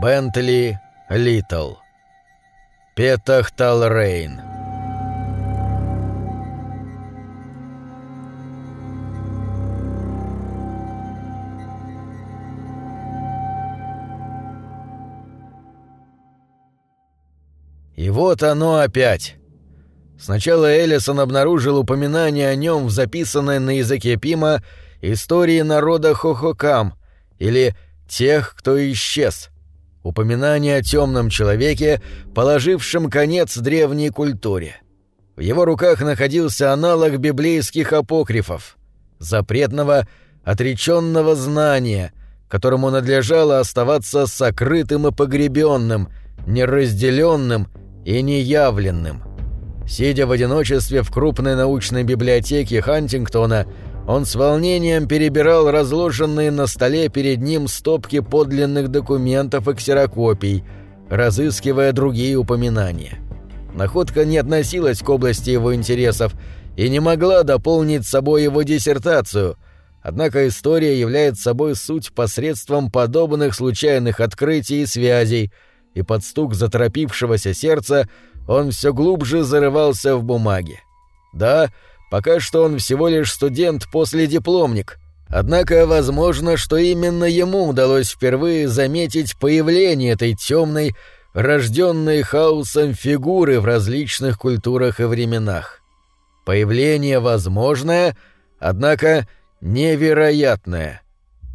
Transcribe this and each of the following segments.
Бентли Литл. Петах Талрейн. И вот оно опять. Сначала Эллисон обнаружил упоминание о нем в записанной на языке Пима истории народа Хохокам или «Тех, кто исчез». Упоминание о темном человеке, положившем конец древней культуре. В его руках находился аналог библейских апокрифов, запретного, отреченного знания, которому надлежало оставаться сокрытым и погребенным, неразделенным и неявленным. Сидя в одиночестве в крупной научной библиотеке Хантингтона, он с волнением перебирал разложенные на столе перед ним стопки подлинных документов и ксерокопий, разыскивая другие упоминания. Находка не относилась к области его интересов и не могла дополнить собой его диссертацию, однако история является собой суть посредством подобных случайных открытий и связей – и под стук заторопившегося сердца он все глубже зарывался в бумаги. Да, пока что он всего лишь студент после дипломник, однако возможно, что именно ему удалось впервые заметить появление этой темной, рожденной хаосом фигуры в различных культурах и временах. Появление возможное, однако невероятное.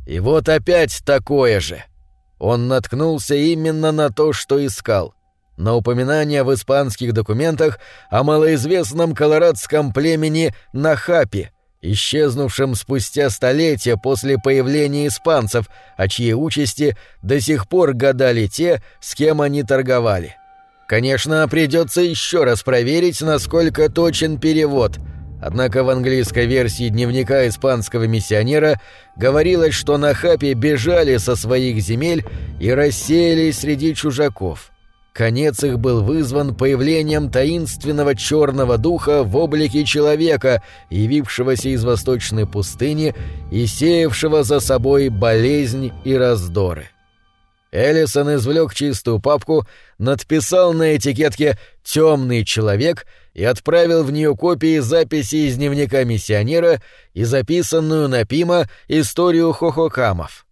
И вот опять такое же — он наткнулся именно на то, что искал. На упоминание в испанских документах о малоизвестном колорадском племени Нахапи, исчезнувшем спустя столетия после появления испанцев, о чьей участи до сих пор гадали те, с кем они торговали. Конечно, придется еще раз проверить, насколько точен перевод — Однако в английской версии дневника испанского миссионера говорилось, что на Хапе бежали со своих земель и рассеялись среди чужаков. Конец их был вызван появлением таинственного черного духа в облике человека, явившегося из восточной пустыни и сеявшего за собой болезнь и раздоры. Эллисон извлек чистую папку, надписал на этикетке «Темный человек» и отправил в нее копии записи из дневника миссионера и записанную на Пима историю хохокамов.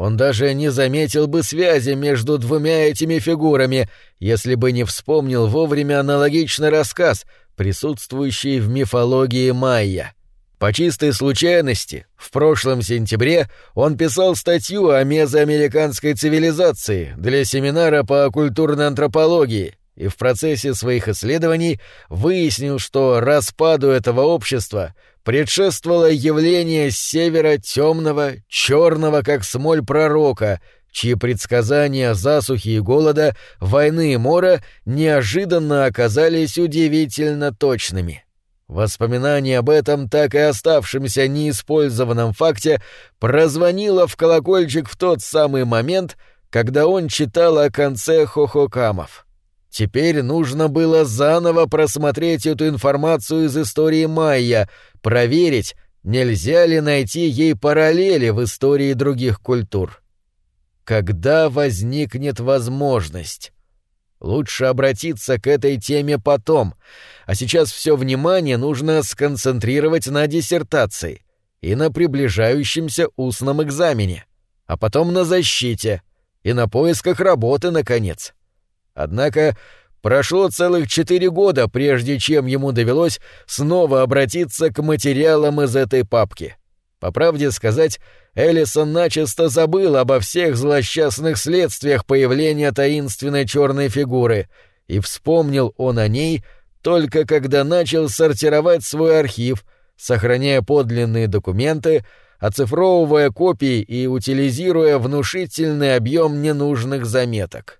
Он даже не заметил бы связи между двумя этими фигурами, если бы не вспомнил вовремя аналогичный рассказ, присутствующий в мифологии майя. По чистой случайности, в прошлом сентябре он писал статью о мезоамериканской цивилизации для семинара по культурной антропологии, и в процессе своих исследований выяснил, что распаду этого общества предшествовало явление с севера темного, черного, как смоль пророка, чьи предсказания засухи и голода, войны и мора неожиданно оказались удивительно точными. Воспоминание об этом, так и оставшемся неиспользованном факте, прозвонило в колокольчик в тот самый момент, когда он читал о конце хохокамов. Теперь нужно было заново просмотреть эту информацию из истории майя, проверить, нельзя ли найти ей параллели в истории других культур. Когда возникнет возможность? Лучше обратиться к этой теме потом, а сейчас все внимание нужно сконцентрировать на диссертации и на приближающемся устном экзамене, а потом на защите и на поисках работы, наконец. — Однако прошло целых четыре года, прежде чем ему довелось снова обратиться к материалам из этой папки. По правде сказать, Эллисон начисто забыл обо всех злосчастных следствиях появления таинственной черной фигуры, и вспомнил он о ней только когда начал сортировать свой архив, сохраняя подлинные документы, оцифровывая копии и утилизируя внушительный объем ненужных заметок.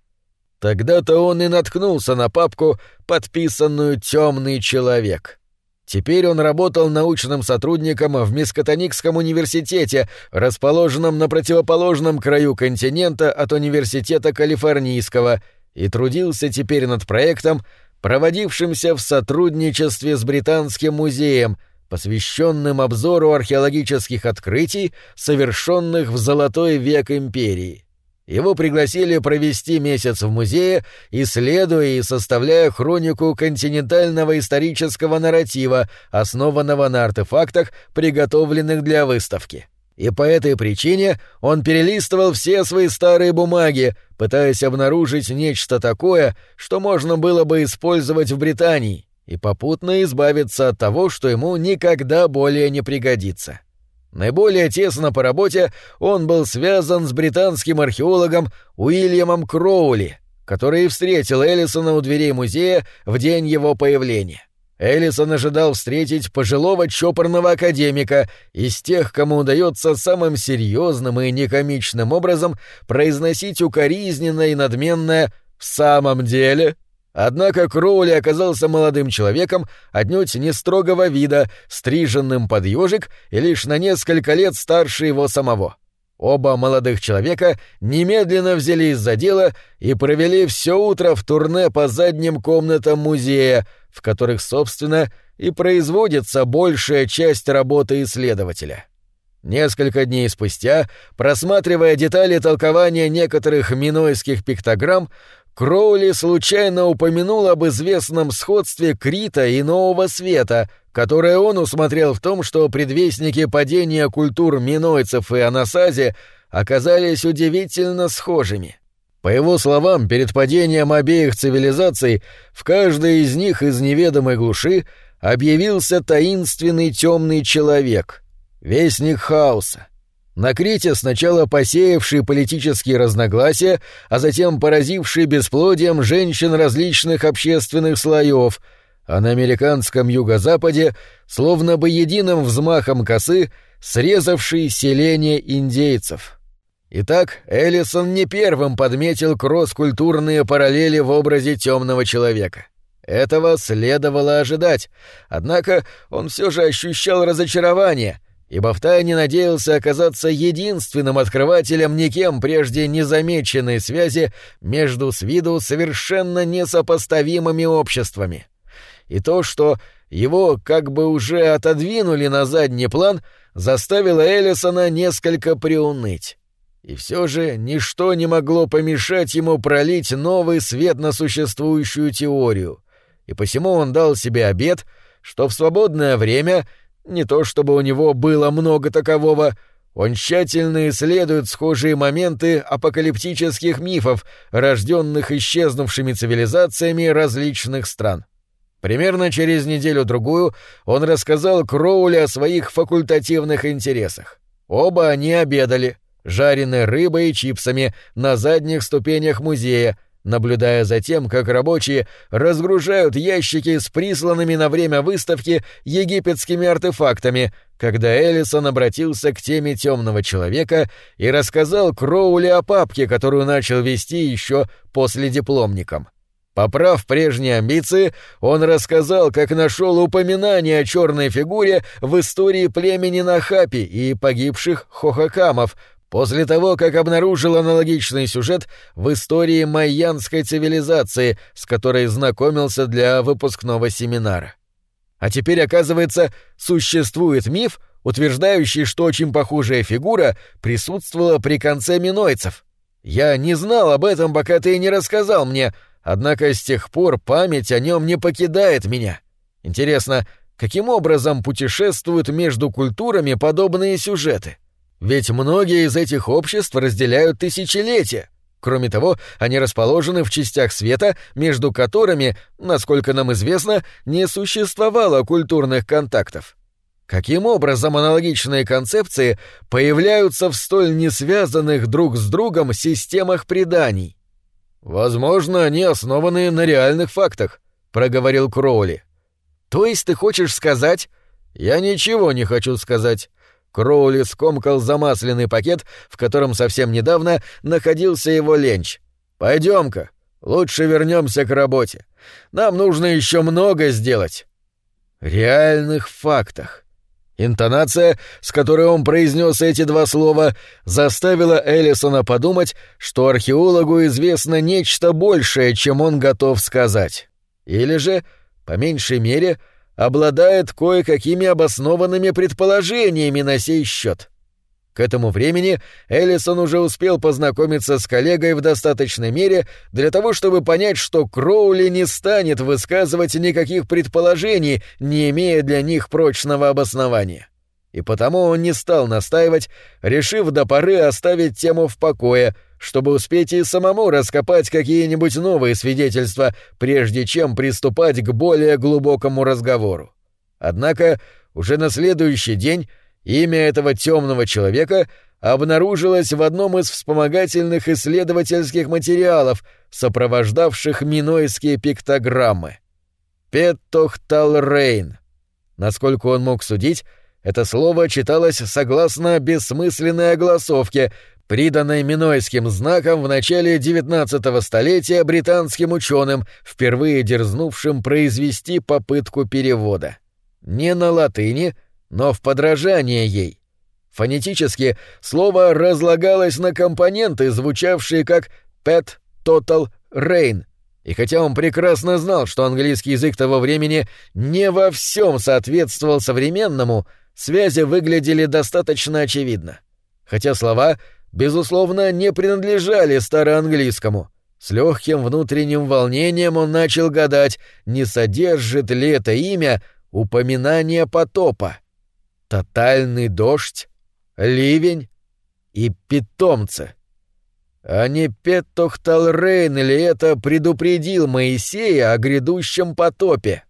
Тогда-то он и наткнулся на папку, подписанную «Темный человек». Теперь он работал научным сотрудником в Мискотоникском университете, расположенном на противоположном краю континента от Университета Калифорнийского, и трудился теперь над проектом, проводившимся в сотрудничестве с Британским музеем, посвященным обзору археологических открытий, совершенных в Золотой век империи. Его пригласили провести месяц в музее, исследуя и составляя хронику континентального исторического нарратива, основанного на артефактах, приготовленных для выставки. И по этой причине он перелистывал все свои старые бумаги, пытаясь обнаружить нечто такое, что можно было бы использовать в Британии, и попутно избавиться от того, что ему никогда более не пригодится. Наиболее тесно по работе он был связан с британским археологом Уильямом Кроули, который встретил Эллисона у дверей музея в день его появления. Эллисон ожидал встретить пожилого чопорного академика из тех, кому удается самым серьезным и некомичным образом произносить укоризненное и надменное «в самом деле», Однако Кроули оказался молодым человеком, отнюдь не строгого вида, стриженным под ежик и лишь на несколько лет старше его самого. Оба молодых человека немедленно взялись за дело и провели все утро в турне по задним комнатам музея, в которых, собственно, и производится большая часть работы исследователя. Несколько дней спустя, просматривая детали толкования некоторых минойских пиктограмм, Кроули случайно упомянул об известном сходстве Крита и Нового Света, которое он усмотрел в том, что предвестники падения культур минойцев и анасази оказались удивительно схожими. По его словам, перед падением обеих цивилизаций в каждой из них из неведомой глуши объявился таинственный темный человек, вестник хаоса, на Крите сначала посеявший политические разногласия, а затем поразивший бесплодием женщин различных общественных слоев, а на американском юго-западе, словно бы единым взмахом косы, срезавший селение индейцев. Итак, Эллисон не первым подметил кросс-культурные параллели в образе темного человека. Этого следовало ожидать, однако он все же ощущал разочарование — ибо втайне надеялся оказаться единственным открывателем никем прежде незамеченной связи между с виду совершенно несопоставимыми обществами. И то, что его как бы уже отодвинули на задний план, заставило Эллисона несколько приуныть. И все же ничто не могло помешать ему пролить новый свет на существующую теорию, и посему он дал себе обет, что в свободное время — не то чтобы у него было много такового, он тщательно исследует схожие моменты апокалиптических мифов, рожденных исчезнувшими цивилизациями различных стран. Примерно через неделю-другую он рассказал Кроули о своих факультативных интересах. Оба они обедали, жареной рыбой и чипсами, на задних ступенях музея, наблюдая за тем, как рабочие разгружают ящики с присланными на время выставки египетскими артефактами, когда Эллисон обратился к теме темного человека и рассказал Кроули о папке, которую начал вести еще после дипломником. Поправ прежние амбиции, он рассказал, как нашел упоминание о черной фигуре в истории племени Нахапи и погибших хохакамов, После того, как обнаружил аналогичный сюжет в истории майянской цивилизации, с которой знакомился для выпускного семинара. А теперь, оказывается, существует миф, утверждающий, что очень похожая фигура присутствовала при конце минойцев. Я не знал об этом, пока ты не рассказал мне, однако с тех пор память о нем не покидает меня. Интересно, каким образом путешествуют между культурами подобные сюжеты? — ведь многие из этих обществ разделяют тысячелетия. Кроме того, они расположены в частях света, между которыми, насколько нам известно, не существовало культурных контактов. Каким образом аналогичные концепции появляются в столь несвязанных друг с другом системах преданий? Возможно, они основаны на реальных фактах, проговорил Кроули. То есть ты хочешь сказать? Я ничего не хочу сказать. Кроули скомкал замасленный пакет, в котором совсем недавно находился его ленч. Пойдем-ка, лучше вернемся к работе. Нам нужно еще много сделать. Реальных фактах. Интонация, с которой он произнес эти два слова, заставила Эллисона подумать, что археологу известно нечто большее, чем он готов сказать. Или же, по меньшей мере, обладает кое-какими обоснованными предположениями на сей счет. К этому времени Эллисон уже успел познакомиться с коллегой в достаточной мере для того, чтобы понять, что Кроули не станет высказывать никаких предположений, не имея для них прочного обоснования. И потому он не стал настаивать, решив до поры оставить тему в покое, чтобы успеть и самому раскопать какие-нибудь новые свидетельства, прежде чем приступать к более глубокому разговору. Однако уже на следующий день Имя этого темного человека обнаружилось в одном из вспомогательных исследовательских материалов, сопровождавших минойские пиктограммы. Петтохталрейн. Насколько он мог судить, это слово читалось согласно бессмысленной огласовке, приданной минойским знаком в начале XIX столетия британским ученым, впервые дерзнувшим произвести попытку перевода. Не на латыни — но в подражание ей. Фонетически слово разлагалось на компоненты, звучавшие как «pet», «total», «rain», и хотя он прекрасно знал, что английский язык того времени не во всем соответствовал современному, связи выглядели достаточно очевидно. Хотя слова, безусловно, не принадлежали староанглийскому. С легким внутренним волнением он начал гадать, не содержит ли это имя упоминание потопа. Тотальный дождь, ливень и питомцы. А не Петтохталрейн ли это предупредил Моисея о грядущем потопе?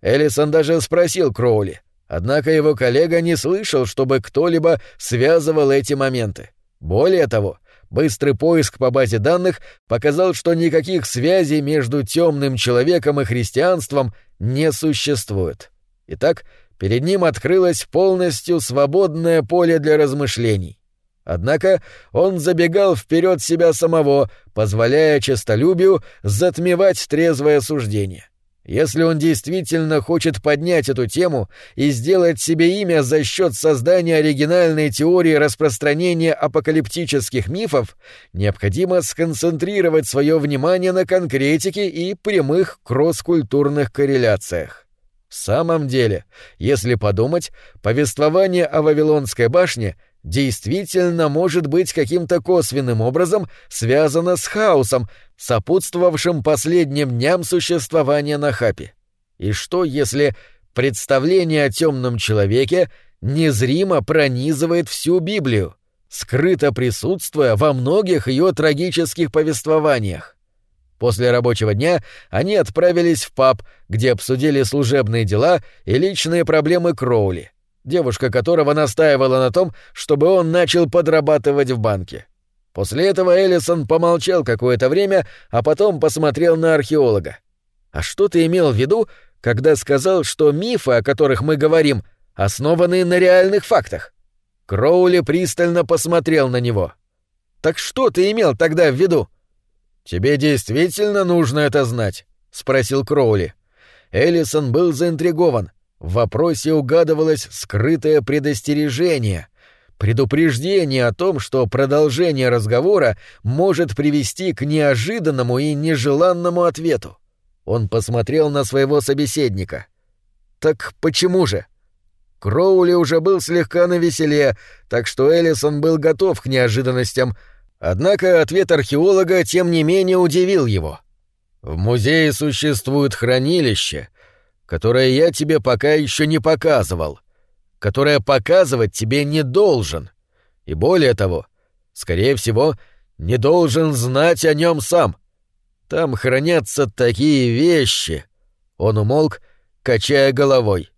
Элисон даже спросил Кроули, однако его коллега не слышал, чтобы кто-либо связывал эти моменты. Более того, быстрый поиск по базе данных показал, что никаких связей между темным человеком и христианством не существует. Итак, Перед ним открылось полностью свободное поле для размышлений. Однако он забегал вперед себя самого, позволяя честолюбию затмевать трезвое суждение. Если он действительно хочет поднять эту тему и сделать себе имя за счет создания оригинальной теории распространения апокалиптических мифов, необходимо сконцентрировать свое внимание на конкретике и прямых кросс-культурных корреляциях. В самом деле, если подумать, повествование о Вавилонской башне действительно может быть каким-то косвенным образом связано с хаосом, сопутствовавшим последним дням существования Нахапи. И что, если представление о темном человеке незримо пронизывает всю Библию, скрыто присутствуя во многих ее трагических повествованиях? После рабочего дня они отправились в паб, где обсудили служебные дела и личные проблемы Кроули, девушка которого настаивала на том, чтобы он начал подрабатывать в банке. После этого Эллисон помолчал какое-то время, а потом посмотрел на археолога. «А что ты имел в виду, когда сказал, что мифы, о которых мы говорим, основаны на реальных фактах?» Кроули пристально посмотрел на него. «Так что ты имел тогда в виду?» «Тебе действительно нужно это знать?» — спросил Кроули. Эллисон был заинтригован. В вопросе угадывалось скрытое предостережение, предупреждение о том, что продолжение разговора может привести к неожиданному и нежеланному ответу. Он посмотрел на своего собеседника. «Так почему же?» Кроули уже был слегка навеселе, так что Эллисон был готов к неожиданностям — Однако ответ археолога тем не менее удивил его. «В музее существует хранилище, которое я тебе пока еще не показывал, которое показывать тебе не должен, и более того, скорее всего, не должен знать о нем сам. Там хранятся такие вещи». Он умолк, качая головой.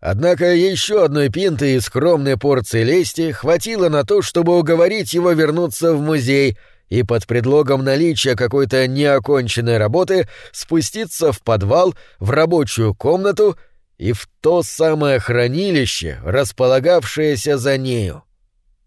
Однако еще одной пинты и скромной порции лести хватило на то, чтобы уговорить его вернуться в музей и под предлогом наличия какой-то неоконченной работы спуститься в подвал, в рабочую комнату и в то самое хранилище, располагавшееся за нею.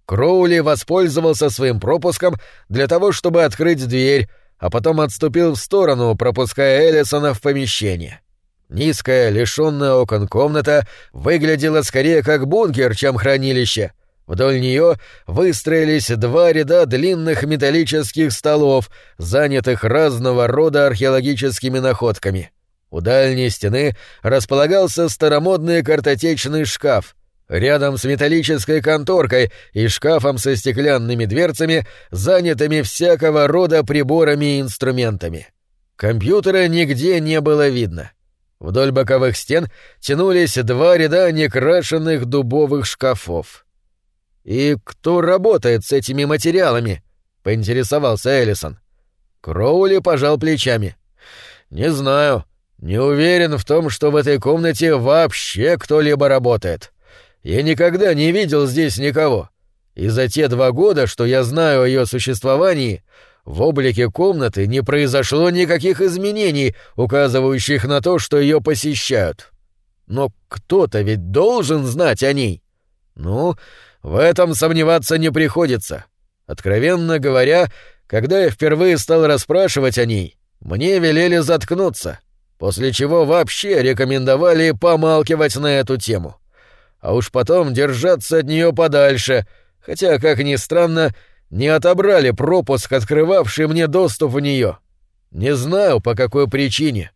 Кроули воспользовался своим пропуском для того, чтобы открыть дверь, а потом отступил в сторону, пропуская Эллисона в помещение. — Низкая, лишённая окон комната выглядела скорее как бункер, чем хранилище. Вдоль нее выстроились два ряда длинных металлических столов, занятых разного рода археологическими находками. У дальней стены располагался старомодный картотечный шкаф. рядом с металлической конторкой и шкафом со стеклянными дверцами, занятыми всякого рода приборами и инструментами. Компьютера нигде не было видно. Вдоль боковых стен тянулись два ряда некрашенных дубовых шкафов. «И кто работает с этими материалами?» — поинтересовался Эллисон. Кроули пожал плечами. «Не знаю. Не уверен в том, что в этой комнате вообще кто-либо работает. Я никогда не видел здесь никого. И за те два года, что я знаю о ее существовании, в облике комнаты не произошло никаких изменений, указывающих на то, что ее посещают. Но кто-то ведь должен знать о ней. Ну, в этом сомневаться не приходится. Откровенно говоря, когда я впервые стал расспрашивать о ней, мне велели заткнуться, после чего вообще рекомендовали помалкивать на эту тему. А уж потом держаться от нее подальше, хотя, как ни странно, не отобрали пропуск, открывавший мне доступ в нее. Не знаю, по какой причине.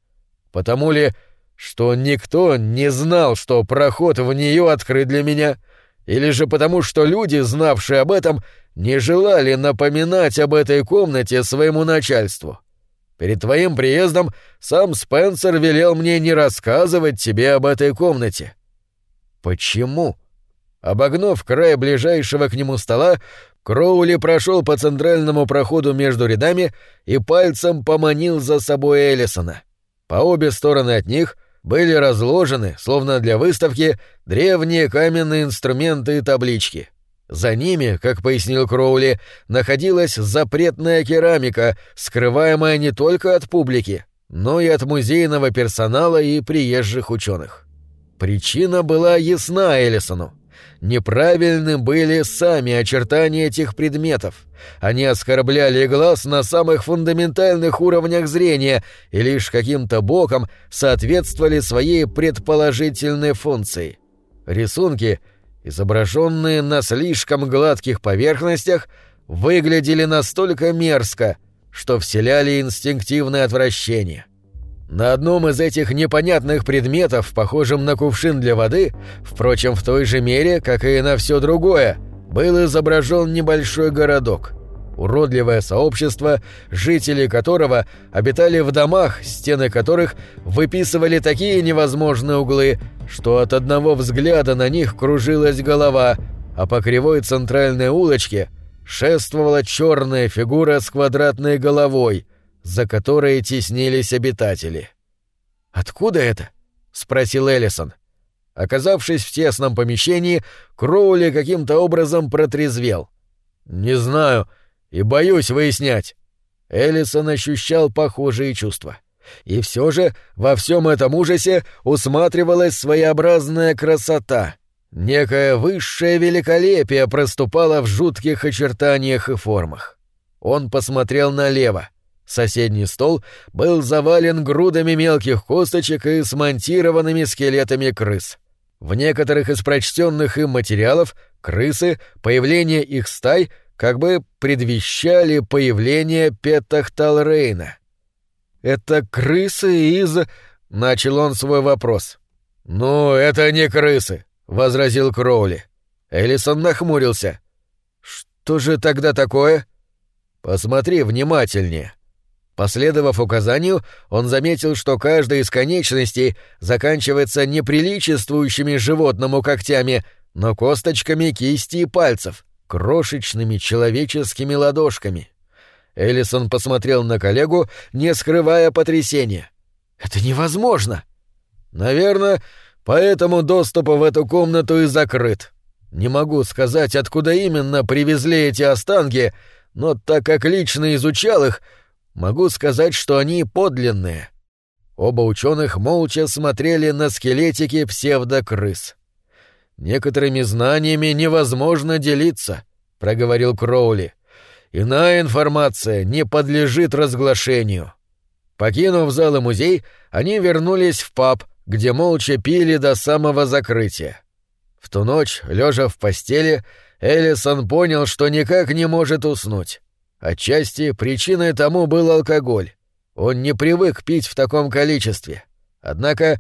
Потому ли, что никто не знал, что проход в нее открыт для меня, или же потому, что люди, знавшие об этом, не желали напоминать об этой комнате своему начальству. Перед твоим приездом сам Спенсер велел мне не рассказывать тебе об этой комнате. Почему? Обогнув край ближайшего к нему стола, Кроули прошел по центральному проходу между рядами и пальцем поманил за собой Эллисона. По обе стороны от них были разложены, словно для выставки, древние каменные инструменты и таблички — за ними, как пояснил Кроули, находилась запретная керамика, скрываемая не только от публики, но и от музейного персонала и приезжих ученых. Причина была ясна Эллисону. Неправильны были сами очертания этих предметов. Они оскорбляли глаз на самых фундаментальных уровнях зрения и лишь каким-то боком соответствовали своей предположительной функции. Рисунки — изображенные на слишком гладких поверхностях, выглядели настолько мерзко, что вселяли инстинктивное отвращение. На одном из этих непонятных предметов, похожем на кувшин для воды, впрочем, в той же мере, как и на все другое, был изображен небольшой городок — уродливое сообщество, жители которого обитали в домах, стены которых выписывали такие невозможные углы, что от одного взгляда на них кружилась голова, а по кривой центральной улочке шествовала черная фигура с квадратной головой, за которой теснились обитатели. «Откуда это?» — спросил Эллисон. Оказавшись в тесном помещении, Кроули каким-то образом протрезвел. «Не знаю», и боюсь выяснять». Эллисон ощущал похожие чувства. И все же во всем этом ужасе усматривалась своеобразная красота. Некое высшее великолепие проступало в жутких очертаниях и формах. Он посмотрел налево. Соседний стол был завален грудами мелких косточек и смонтированными скелетами крыс. В некоторых из прочтенных им материалов крысы, появление их стай как бы предвещали появление Петахталрейна. «Это крысы из...» — начал он свой вопрос. «Ну, это не крысы», — возразил Кроули. Эллисон нахмурился. «Что же тогда такое?» «Посмотри внимательнее». Последовав указанию, он заметил, что каждая из конечностей заканчивается неприличествующими животному когтями, но косточками кисти и пальцев — крошечными человеческими ладошками. Эллисон посмотрел на коллегу, не скрывая потрясения. «Это невозможно!» «Наверное, поэтому доступ в эту комнату и закрыт. Не могу сказать, откуда именно привезли эти останки, но так как лично изучал их, могу сказать, что они подлинные». Оба ученых молча смотрели на скелетики псевдокрыс. «Некоторыми знаниями невозможно делиться», — проговорил Кроули. «Иная информация не подлежит разглашению». Покинув зал и музей, они вернулись в паб, где молча пили до самого закрытия. В ту ночь, лежа в постели, Эллисон понял, что никак не может уснуть. Отчасти причиной тому был алкоголь. Он не привык пить в таком количестве. Однако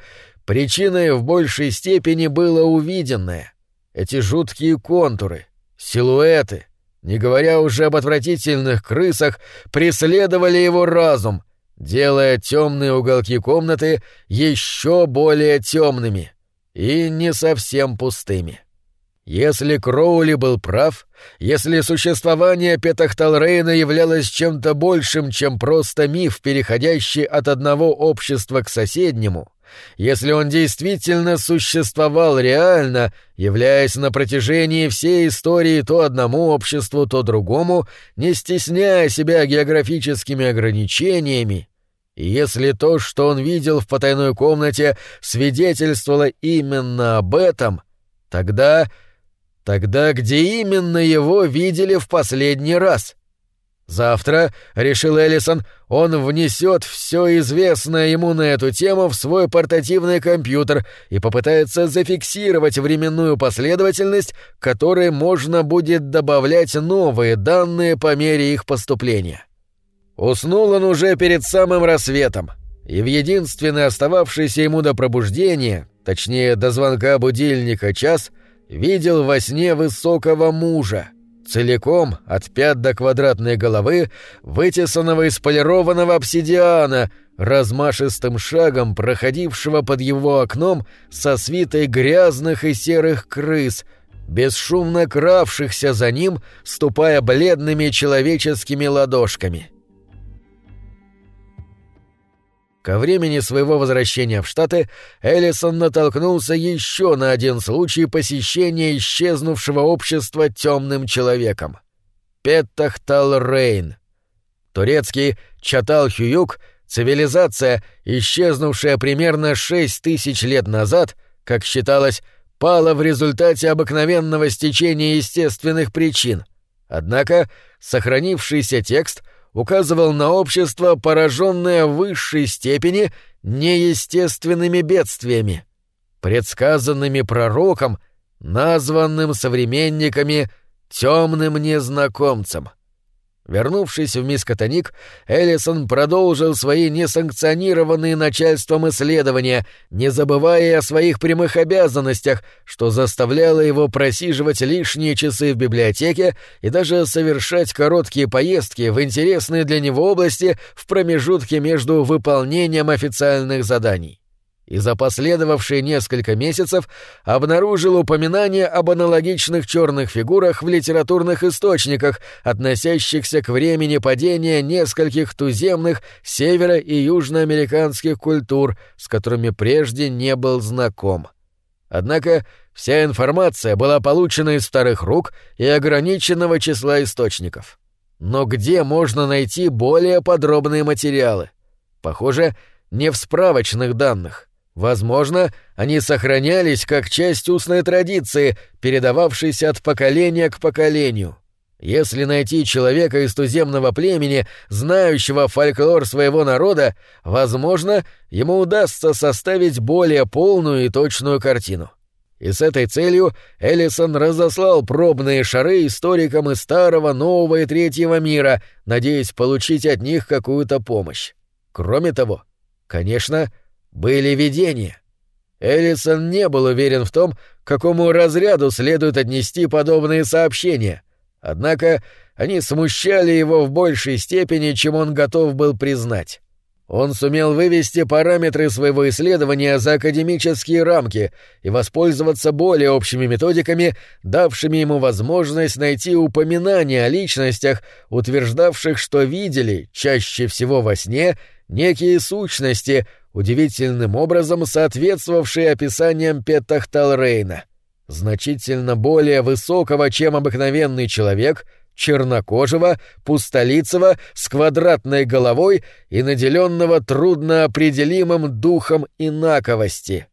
Причиной в большей степени было увиденное. эти жуткие контуры, силуэты, не говоря уже об отвратительных крысах, преследовали его разум, делая темные уголки комнаты еще более темными и не совсем пустыми. Если Кроули был прав, если существование Петахталрейна являлось чем-то большим, чем просто миф, переходящий от одного общества к соседнему, если он действительно существовал реально, являясь на протяжении всей истории то одному обществу, то другому, не стесняя себя географическими ограничениями, и если то, что он видел в потайной комнате, свидетельствовало именно об этом, тогда Тогда где именно его видели в последний раз? Завтра, решил Эллисон, он внесет все известное ему на эту тему в свой портативный компьютер и попытается зафиксировать временную последовательность, которой можно будет добавлять новые данные по мере их поступления. Уснул он уже перед самым рассветом, и в единственный остававшийся ему до пробуждения, точнее до звонка будильника час, видел во сне высокого мужа, целиком, от пят до квадратной головы, вытесанного из полированного обсидиана, размашистым шагом проходившего под его окном со свитой грязных и серых крыс, бесшумно кравшихся за ним, ступая бледными человеческими ладошками. Ко времени своего возвращения в Штаты Эллисон натолкнулся еще на один случай посещения исчезнувшего общества темным человеком. Петтахтал Рейн. Турецкий Чатал Хююк — цивилизация, исчезнувшая примерно шесть тысяч лет назад, как считалось, пала в результате обыкновенного стечения естественных причин. Однако сохранившийся текст — указывал на общество, пораженное в высшей степени неестественными бедствиями, предсказанными пророком, названным современниками темным незнакомцем — Вернувшись в Мискотоник, Эллисон продолжил свои несанкционированные начальством исследования, не забывая о своих прямых обязанностях, что заставляло его просиживать лишние часы в библиотеке и даже совершать короткие поездки в интересные для него области в промежутке между выполнением официальных заданий и за последовавшие несколько месяцев обнаружил упоминания об аналогичных черных фигурах в литературных источниках, относящихся к времени падения нескольких туземных северо- и южноамериканских культур, с которыми прежде не был знаком. Однако вся информация была получена из старых рук и ограниченного числа источников. Но где можно найти более подробные материалы? Похоже, не в справочных данных. Возможно, они сохранялись как часть устной традиции, передававшейся от поколения к поколению. Если найти человека из туземного племени, знающего фольклор своего народа, возможно, ему удастся составить более полную и точную картину. И с этой целью Эллисон разослал пробные шары историкам из Старого, Нового и Третьего мира, надеясь получить от них какую-то помощь. Кроме того, конечно, были видения. Эллисон не был уверен в том, к какому разряду следует отнести подобные сообщения, однако они смущали его в большей степени, чем он готов был признать. Он сумел вывести параметры своего исследования за академические рамки и воспользоваться более общими методиками, давшими ему возможность найти упоминания о личностях, утверждавших, что видели, чаще всего во сне, некие сущности, удивительным образом соответствовавшие описаниям Петтахталрейна, значительно более высокого, чем обыкновенный человек, чернокожего, пустолицего, с квадратной головой и наделенного трудноопределимым духом инаковости.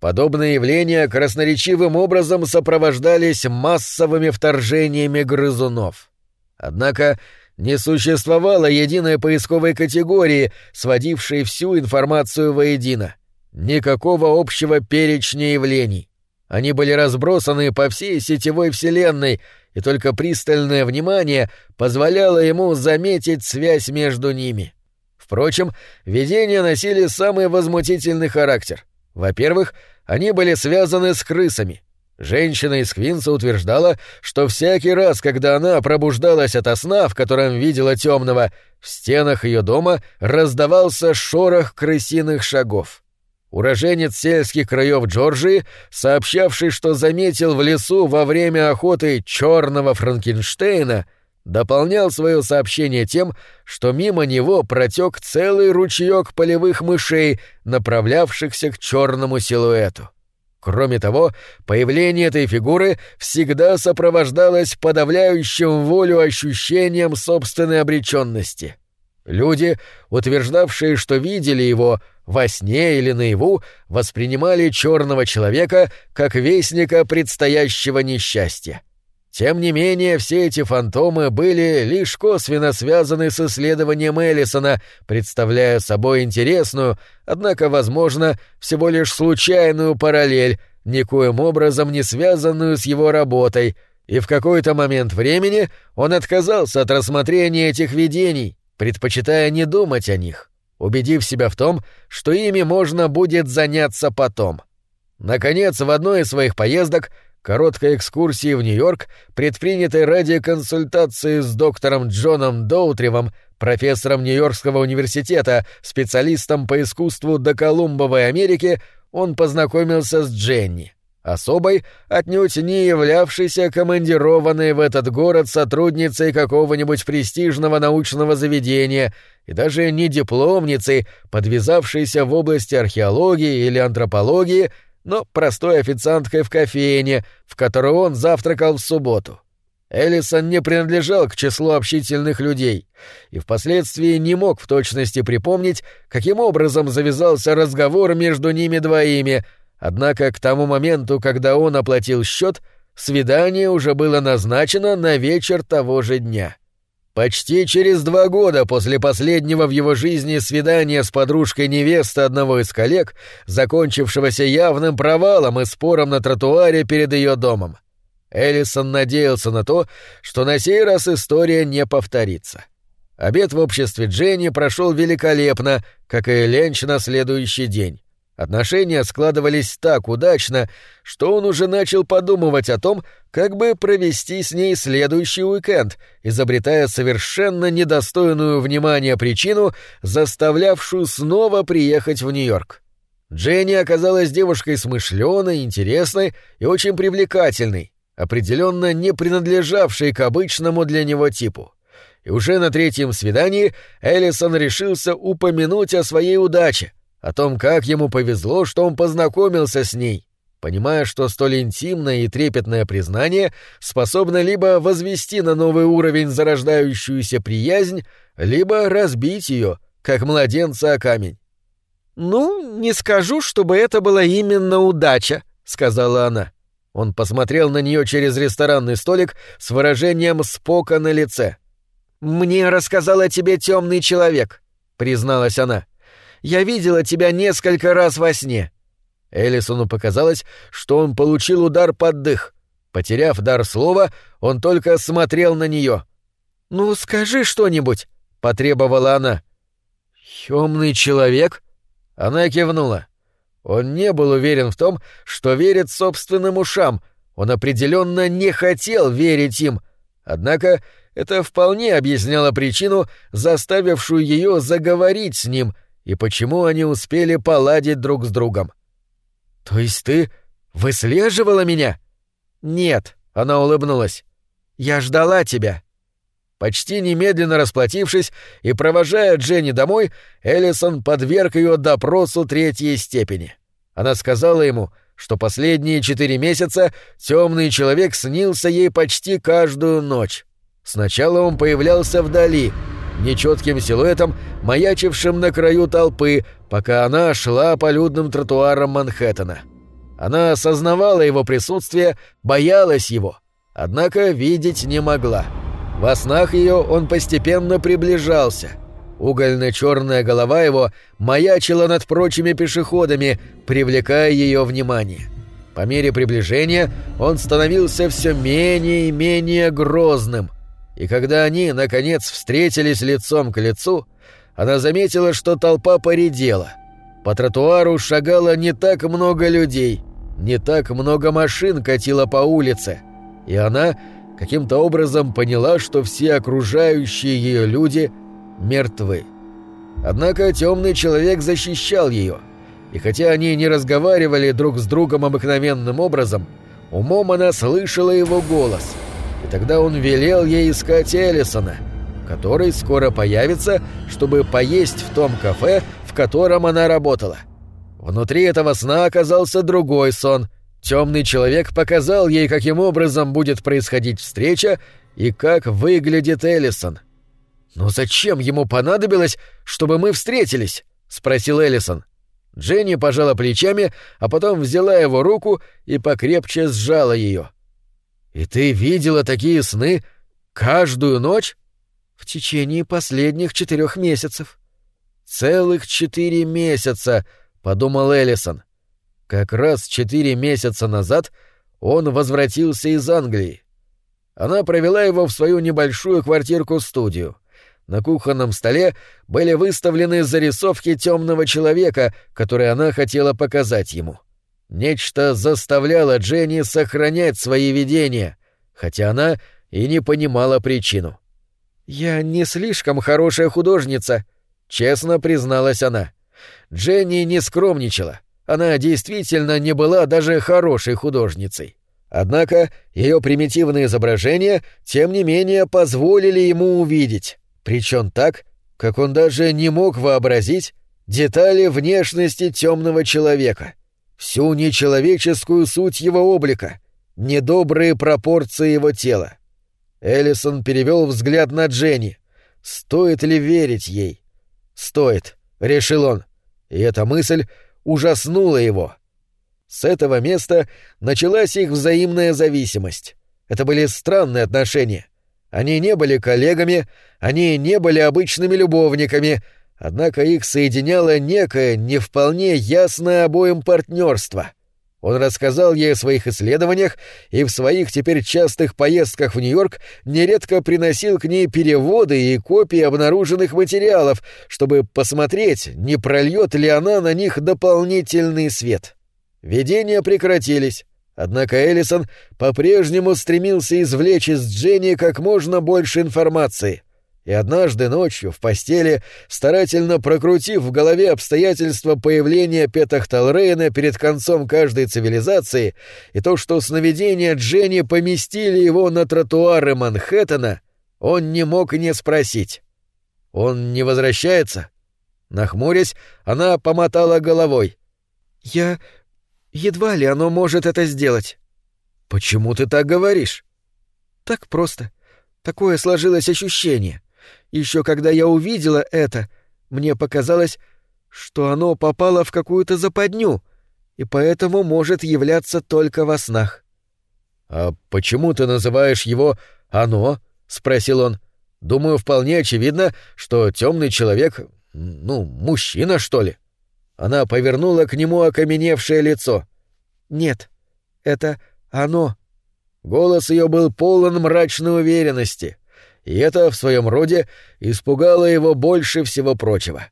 Подобные явления красноречивым образом сопровождались массовыми вторжениями грызунов. Однако не существовало единой поисковой категории, сводившей всю информацию воедино. Никакого общего перечня явлений. Они были разбросаны по всей сетевой вселенной, и только пристальное внимание позволяло ему заметить связь между ними. Впрочем, видения носили самый возмутительный характер. Во-первых, они были связаны с крысами — Женщина из Квинса утверждала, что всякий раз, когда она пробуждалась ото сна, в котором видела темного, в стенах ее дома раздавался шорох крысиных шагов. Уроженец сельских краев Джорджии, сообщавший, что заметил в лесу во время охоты черного Франкенштейна, дополнял свое сообщение тем, что мимо него протек целый ручеек полевых мышей, направлявшихся к черному силуэту. Кроме того, появление этой фигуры всегда сопровождалось подавляющим волю ощущением собственной обреченности. Люди, утверждавшие, что видели его во сне или наяву, воспринимали черного человека как вестника предстоящего несчастья. Тем не менее, все эти фантомы были лишь косвенно связаны с исследованием Эллисона, представляя собой интересную, однако, возможно, всего лишь случайную параллель, никоим образом не связанную с его работой, и в какой-то момент времени он отказался от рассмотрения этих видений, предпочитая не думать о них, убедив себя в том, что ими можно будет заняться потом. Наконец, в одной из своих поездок — короткой экскурсии в Нью-Йорк, предпринятой ради консультации с доктором Джоном Доутривом, профессором Нью-Йоркского университета, специалистом по искусству до Колумбовой Америки, он познакомился с Дженни, особой, отнюдь не являвшейся командированной в этот город сотрудницей какого-нибудь престижного научного заведения и даже не дипломницей, подвязавшейся в области археологии или антропологии — но простой официанткой в кофейне, в которой он завтракал в субботу. Эллисон не принадлежал к числу общительных людей и впоследствии не мог в точности припомнить, каким образом завязался разговор между ними двоими, однако к тому моменту, когда он оплатил счет, свидание уже было назначено на вечер того же дня. Почти через два года после последнего в его жизни свидания с подружкой невесты одного из коллег, закончившегося явным провалом и спором на тротуаре перед ее домом. Эллисон надеялся на то, что на сей раз история не повторится. Обед в обществе Дженни прошел великолепно, как и ленч на следующий день. Отношения складывались так удачно, что он уже начал подумывать о том, как бы провести с ней следующий уикенд, изобретая совершенно недостойную внимания причину, заставлявшую снова приехать в Нью-Йорк. Дженни оказалась девушкой смышленой, интересной и очень привлекательной, определенно не принадлежавшей к обычному для него типу. И уже на третьем свидании Эллисон решился упомянуть о своей удаче, о том, как ему повезло, что он познакомился с ней, понимая, что столь интимное и трепетное признание способно либо возвести на новый уровень зарождающуюся приязнь, либо разбить ее, как младенца о камень. «Ну, не скажу, чтобы это была именно удача», — сказала она. Он посмотрел на нее через ресторанный столик с выражением спока на лице. «Мне рассказал о тебе темный человек», — призналась она. — я видела тебя несколько раз во сне». Элисону показалось, что он получил удар под дых. Потеряв дар слова, он только смотрел на нее. «Ну, скажи что-нибудь», — потребовала она. «Темный человек?» Она кивнула. Он не был уверен в том, что верит собственным ушам. Он определенно не хотел верить им. Однако это вполне объясняло причину, заставившую ее заговорить с ним — и почему они успели поладить друг с другом. «То есть ты выслеживала меня?» «Нет», — она улыбнулась. «Я ждала тебя». Почти немедленно расплатившись и провожая Дженни домой, Эллисон подверг ее допросу третьей степени. Она сказала ему, что последние четыре месяца темный человек снился ей почти каждую ночь. Сначала он появлялся вдали — нечетким силуэтом, маячившим на краю толпы, пока она шла по людным тротуарам Манхэттена. Она осознавала его присутствие, боялась его, однако видеть не могла. Во снах ее он постепенно приближался. Угольно-черная голова его маячила над прочими пешеходами, привлекая ее внимание. По мере приближения он становился все менее и менее грозным — и когда они, наконец, встретились лицом к лицу, она заметила, что толпа поредела. По тротуару шагало не так много людей, не так много машин катило по улице, и она каким-то образом поняла, что все окружающие ее люди мертвы. Однако темный человек защищал ее, и хотя они не разговаривали друг с другом обыкновенным образом, умом она слышала его голос, и тогда он велел ей искать Эллисона, который скоро появится, чтобы поесть в том кафе, в котором она работала. Внутри этого сна оказался другой сон. Темный человек показал ей, каким образом будет происходить встреча и как выглядит Эллисон. «Но зачем ему понадобилось, чтобы мы встретились?» — спросил Эллисон. Дженни пожала плечами, а потом взяла его руку и покрепче сжала ее. «И ты видела такие сны каждую ночь?» «В течение последних четырех месяцев». «Целых четыре месяца!» — подумал Эллисон. Как раз четыре месяца назад он возвратился из Англии. Она провела его в свою небольшую квартирку-студию. На кухонном столе были выставлены зарисовки темного человека, которые она хотела показать ему. Нечто заставляло Дженни сохранять свои видения, хотя она и не понимала причину. «Я не слишком хорошая художница», — честно призналась она. Дженни не скромничала. Она действительно не была даже хорошей художницей. Однако ее примитивные изображения, тем не менее, позволили ему увидеть, причем так, как он даже не мог вообразить, детали внешности темного человека, всю нечеловеческую суть его облика, недобрые пропорции его тела. Эллисон перевел взгляд на Дженни. Стоит ли верить ей? Стоит, решил он. И эта мысль ужаснула его. С этого места началась их взаимная зависимость. Это были странные отношения. Они не были коллегами, они не были обычными любовниками, однако их соединяло некое не вполне ясное обоим партнерство. Он рассказал ей о своих исследованиях и в своих теперь частых поездках в Нью-Йорк нередко приносил к ней переводы и копии обнаруженных материалов, чтобы посмотреть, не прольет ли она на них дополнительный свет. Видения прекратились, однако Эллисон по-прежнему стремился извлечь из Дженни как можно больше информации — и однажды ночью в постели, старательно прокрутив в голове обстоятельства появления Петахталрейна перед концом каждой цивилизации и то, что сновидения Дженни поместили его на тротуары Манхэттена, он не мог не спросить. «Он не возвращается?» Нахмурясь, она помотала головой. «Я... едва ли оно может это сделать». «Почему ты так говоришь?» «Так просто. Такое сложилось ощущение. Еще когда я увидела это, мне показалось, что оно попало в какую-то западню, и поэтому может являться только во снах. «А почему ты называешь его «оно»?» — спросил он. «Думаю, вполне очевидно, что темный человек, ну, мужчина, что ли?» Она повернула к нему окаменевшее лицо. «Нет, это оно». Голос ее был полон мрачной уверенности и это в своем роде испугало его больше всего прочего.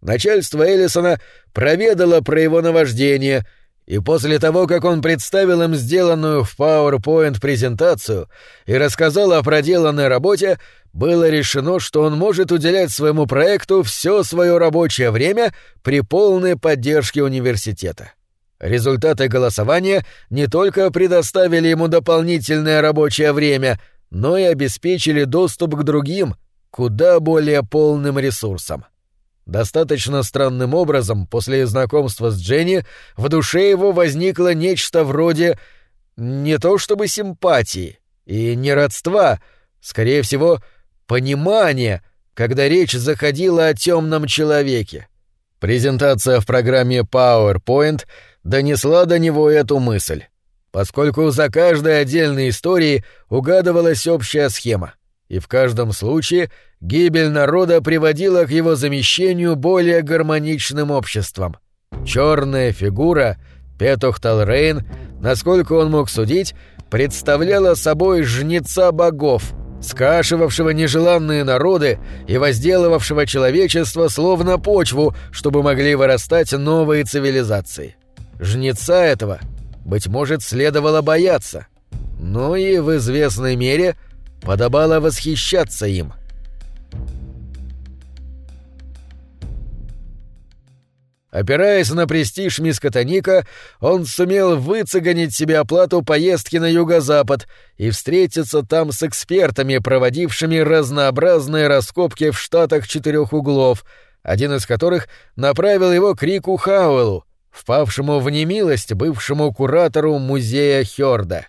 Начальство Эллисона проведало про его наваждение, и после того, как он представил им сделанную в PowerPoint презентацию и рассказал о проделанной работе, было решено, что он может уделять своему проекту все свое рабочее время при полной поддержке университета. Результаты голосования не только предоставили ему дополнительное рабочее время — но и обеспечили доступ к другим, куда более полным ресурсам. Достаточно странным образом после знакомства с Дженни в душе его возникло нечто вроде не то чтобы симпатии и не родства, скорее всего, понимания, когда речь заходила о темном человеке. Презентация в программе PowerPoint донесла до него эту мысль поскольку за каждой отдельной историей угадывалась общая схема, и в каждом случае гибель народа приводила к его замещению более гармоничным обществом. Черная фигура, Петух Талрейн, насколько он мог судить, представляла собой жнеца богов, скашивавшего нежеланные народы и возделывавшего человечество словно почву, чтобы могли вырастать новые цивилизации. Жнеца этого — быть может, следовало бояться, но и в известной мере подобало восхищаться им. Опираясь на престиж мискотоника, он сумел выцеганить себе оплату поездки на юго-запад и встретиться там с экспертами, проводившими разнообразные раскопки в штатах четырех углов, один из которых направил его к Рику Хауэлу, впавшему в немилость бывшему куратору музея Хёрда.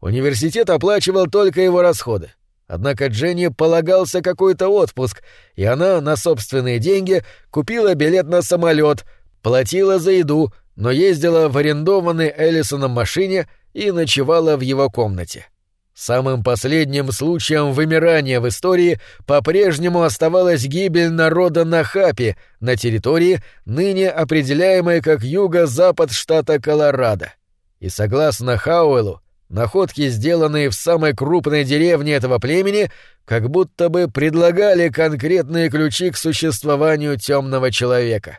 Университет оплачивал только его расходы. Однако Дженни полагался какой-то отпуск, и она на собственные деньги купила билет на самолет, платила за еду, но ездила в арендованной Эллисоном машине и ночевала в его комнате. Самым последним случаем вымирания в истории по-прежнему оставалась гибель народа на Хапе, на территории, ныне определяемой как юго-запад штата Колорадо. И согласно Хауэлу, Находки, сделанные в самой крупной деревне этого племени, как будто бы предлагали конкретные ключи к существованию темного человека.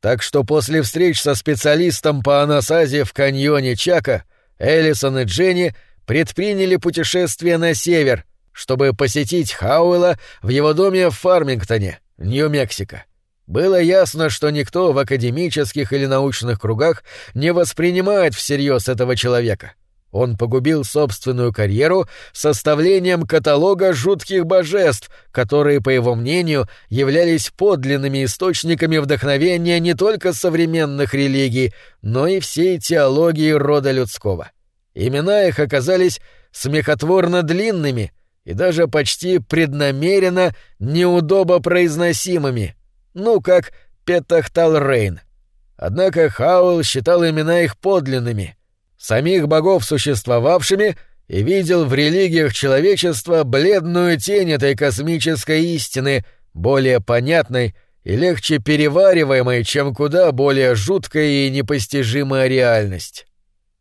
Так что после встреч со специалистом по анасазе в каньоне Чака, Эллисон и Дженни предприняли путешествие на север, чтобы посетить Хауэлла в его доме в Фармингтоне, Нью-Мексико. Было ясно, что никто в академических или научных кругах не воспринимает всерьез этого человека — он погубил собственную карьеру составлением каталога жутких божеств, которые, по его мнению, являлись подлинными источниками вдохновения не только современных религий, но и всей теологии рода людского. Имена их оказались смехотворно длинными и даже почти преднамеренно неудобопроизносимыми, ну как Петахталрейн. Однако Хаул считал имена их подлинными — самих богов существовавшими и видел в религиях человечества бледную тень этой космической истины, более понятной и легче перевариваемой, чем куда более жуткая и непостижимая реальность.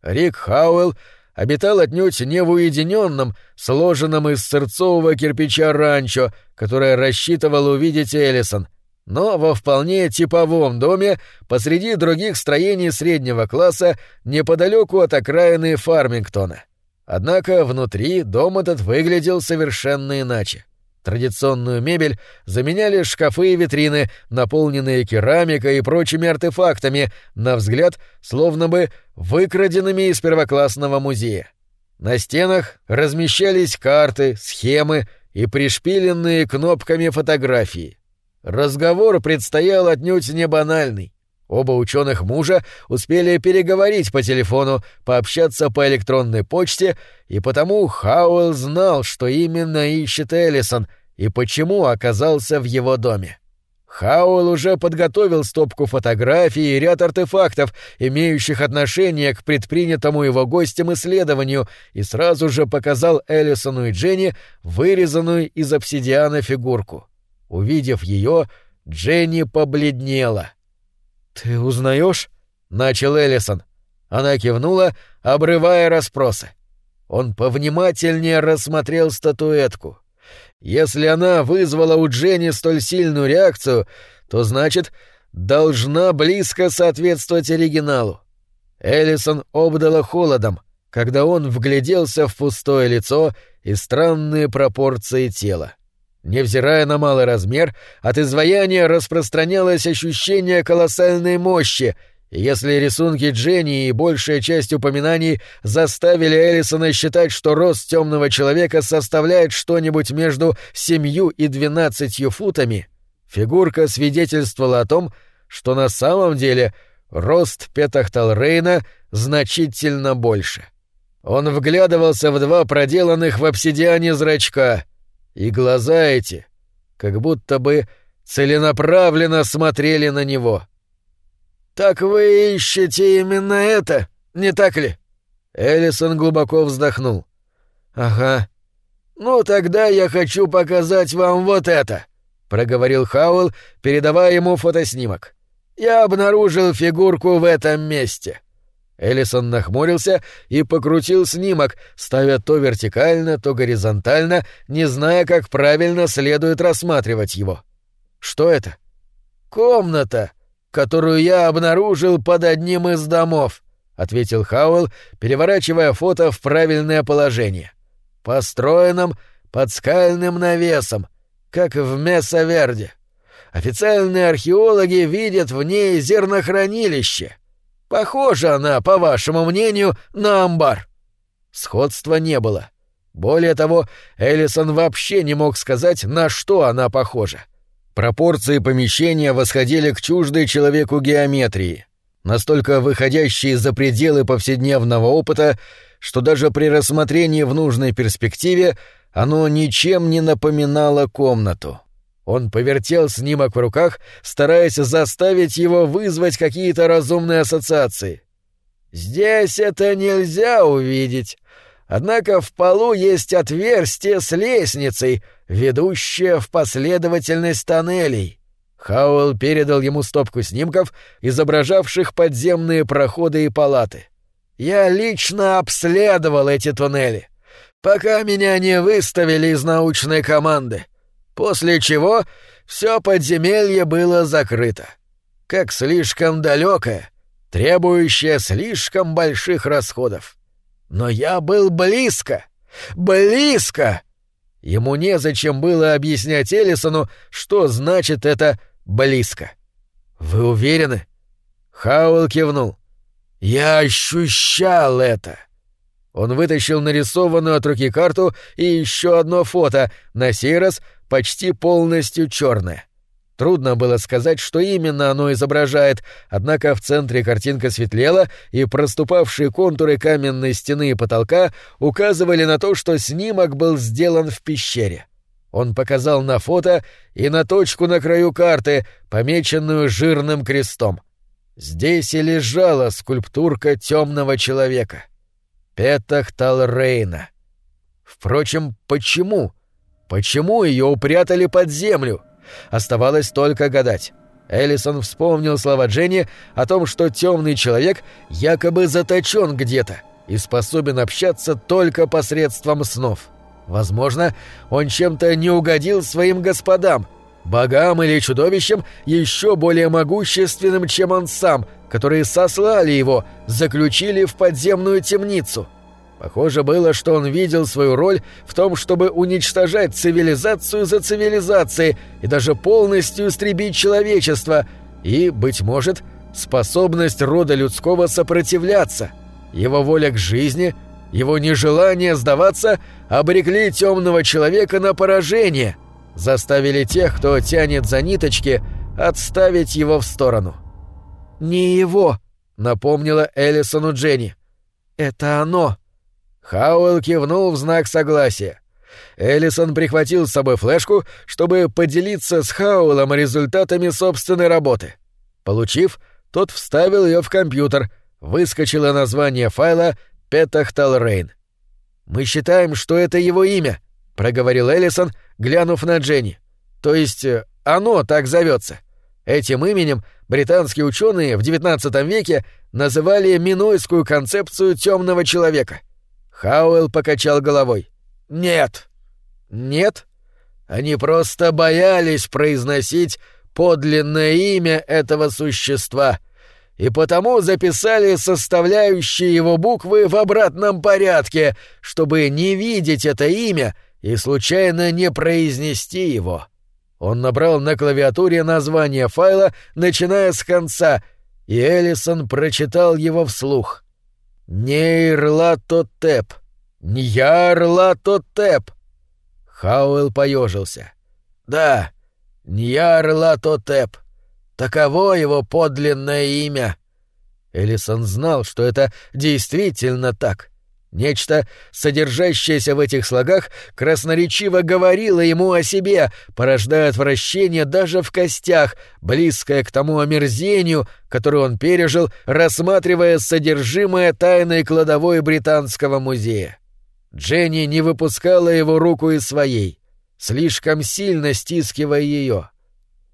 Рик Хауэлл обитал отнюдь не в уединенном, сложенном из сырцового кирпича ранчо, которое рассчитывал увидеть Эллисон — но во вполне типовом доме посреди других строений среднего класса неподалеку от окраины Фармингтона. Однако внутри дом этот выглядел совершенно иначе. Традиционную мебель заменяли шкафы и витрины, наполненные керамикой и прочими артефактами, на взгляд, словно бы выкраденными из первоклассного музея. На стенах размещались карты, схемы и пришпиленные кнопками фотографии. Разговор предстоял отнюдь не банальный. Оба ученых мужа успели переговорить по телефону, пообщаться по электронной почте, и потому Хауэлл знал, что именно ищет Эллисон и почему оказался в его доме. Хауэлл уже подготовил стопку фотографий и ряд артефактов, имеющих отношение к предпринятому его гостем исследованию, и сразу же показал Эллисону и Дженни вырезанную из обсидиана фигурку. Увидев ее, Дженни побледнела. «Ты узнаешь? начал Эллисон. Она кивнула, обрывая расспросы. Он повнимательнее рассмотрел статуэтку. Если она вызвала у Дженни столь сильную реакцию, то значит, должна близко соответствовать оригиналу. Эллисон обдала холодом, когда он вгляделся в пустое лицо и странные пропорции тела. Невзирая на малый размер, от изваяния распространялось ощущение колоссальной мощи, и если рисунки Дженни и большая часть упоминаний заставили Эллисона считать, что рост темного человека составляет что-нибудь между семью и двенадцатью футами, фигурка свидетельствовала о том, что на самом деле рост Петахталрейна значительно больше. Он вглядывался в два проделанных в обсидиане зрачка — и глаза эти как будто бы целенаправленно смотрели на него. «Так вы ищете именно это, не так ли?» Эллисон глубоко вздохнул. «Ага. Ну тогда я хочу показать вам вот это», — проговорил Хауэлл, передавая ему фотоснимок. «Я обнаружил фигурку в этом месте». Эллисон нахмурился и покрутил снимок, ставя то вертикально, то горизонтально, не зная, как правильно следует рассматривать его. «Что это?» «Комната, которую я обнаружил под одним из домов», — ответил Хауэлл, переворачивая фото в правильное положение. Построенном под скальным навесом, как в Мессаверде. Официальные археологи видят в ней зернохранилище. Похожа она, по вашему мнению, на амбар. Сходства не было. Более того, Эллисон вообще не мог сказать, на что она похожа. Пропорции помещения восходили к чуждой человеку геометрии, настолько выходящей за пределы повседневного опыта, что даже при рассмотрении в нужной перспективе оно ничем не напоминало комнату. Он повертел снимок в руках, стараясь заставить его вызвать какие-то разумные ассоциации. «Здесь это нельзя увидеть. Однако в полу есть отверстие с лестницей, ведущее в последовательность тоннелей». Хауэлл передал ему стопку снимков, изображавших подземные проходы и палаты. «Я лично обследовал эти туннели, пока меня не выставили из научной команды после чего все подземелье было закрыто. Как слишком далекое, требующее слишком больших расходов. Но я был близко, близко! Ему незачем было объяснять Эллисону, что значит это «близко». «Вы уверены?» Хауэлл кивнул. «Я ощущал это!» Он вытащил нарисованную от руки карту и еще одно фото, на сей раз почти полностью черное. Трудно было сказать, что именно оно изображает, однако в центре картинка светлела, и проступавшие контуры каменной стены и потолка указывали на то, что снимок был сделан в пещере. Он показал на фото и на точку на краю карты, помеченную жирным крестом. Здесь и лежала скульптурка темного человека. Петах Талрейна. Впрочем, почему? Почему ее упрятали под землю? Оставалось только гадать. Эллисон вспомнил слова Дженни о том, что темный человек якобы заточен где-то и способен общаться только посредством снов. Возможно, он чем-то не угодил своим господам, богам или чудовищам еще более могущественным, чем он сам, которые сослали его, заключили в подземную темницу. — Похоже было, что он видел свою роль в том, чтобы уничтожать цивилизацию за цивилизацией и даже полностью истребить человечество и, быть может, способность рода людского сопротивляться. Его воля к жизни, его нежелание сдаваться обрекли темного человека на поражение, заставили тех, кто тянет за ниточки, отставить его в сторону. «Не его», — напомнила Элисону Дженни. «Это оно». Хауэлл кивнул в знак согласия. Эллисон прихватил с собой флешку, чтобы поделиться с Хауэллом результатами собственной работы. Получив, тот вставил ее в компьютер, выскочило название файла «Петахталрейн». «Мы считаем, что это его имя», — проговорил Эллисон, глянув на Дженни. «То есть э, оно так зовется. Этим именем британские ученые в XIX веке называли минойскую концепцию темного человека — Хауэлл покачал головой. «Нет». «Нет?» Они просто боялись произносить подлинное имя этого существа и потому записали составляющие его буквы в обратном порядке, чтобы не видеть это имя и случайно не произнести его. Он набрал на клавиатуре название файла, начиная с конца, и Эллисон прочитал его вслух — Нейрлатотеп. Ньярлатотеп. Хауэлл поежился. Да, Ньярлатотеп. Таково его подлинное имя. Элисон знал, что это действительно так. Нечто, содержащееся в этих слогах, красноречиво говорило ему о себе, порождая отвращение даже в костях, близкое к тому омерзению, которое он пережил, рассматривая содержимое тайной кладовой Британского музея. Дженни не выпускала его руку из своей, слишком сильно стискивая ее.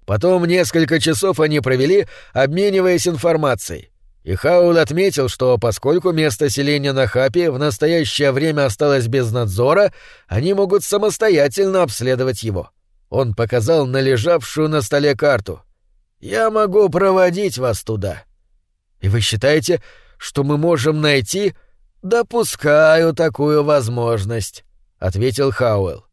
Потом несколько часов они провели, обмениваясь информацией. И Хаул отметил, что поскольку место селения на Хапе в настоящее время осталось без надзора, они могут самостоятельно обследовать его. Он показал на лежавшую на столе карту. «Я могу проводить вас туда». «И вы считаете, что мы можем найти...» «Допускаю такую возможность», — ответил Хауэлл.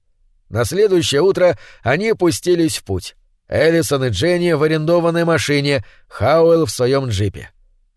На следующее утро они пустились в путь. Эллисон и Дженни в арендованной машине, Хауэлл в своем джипе.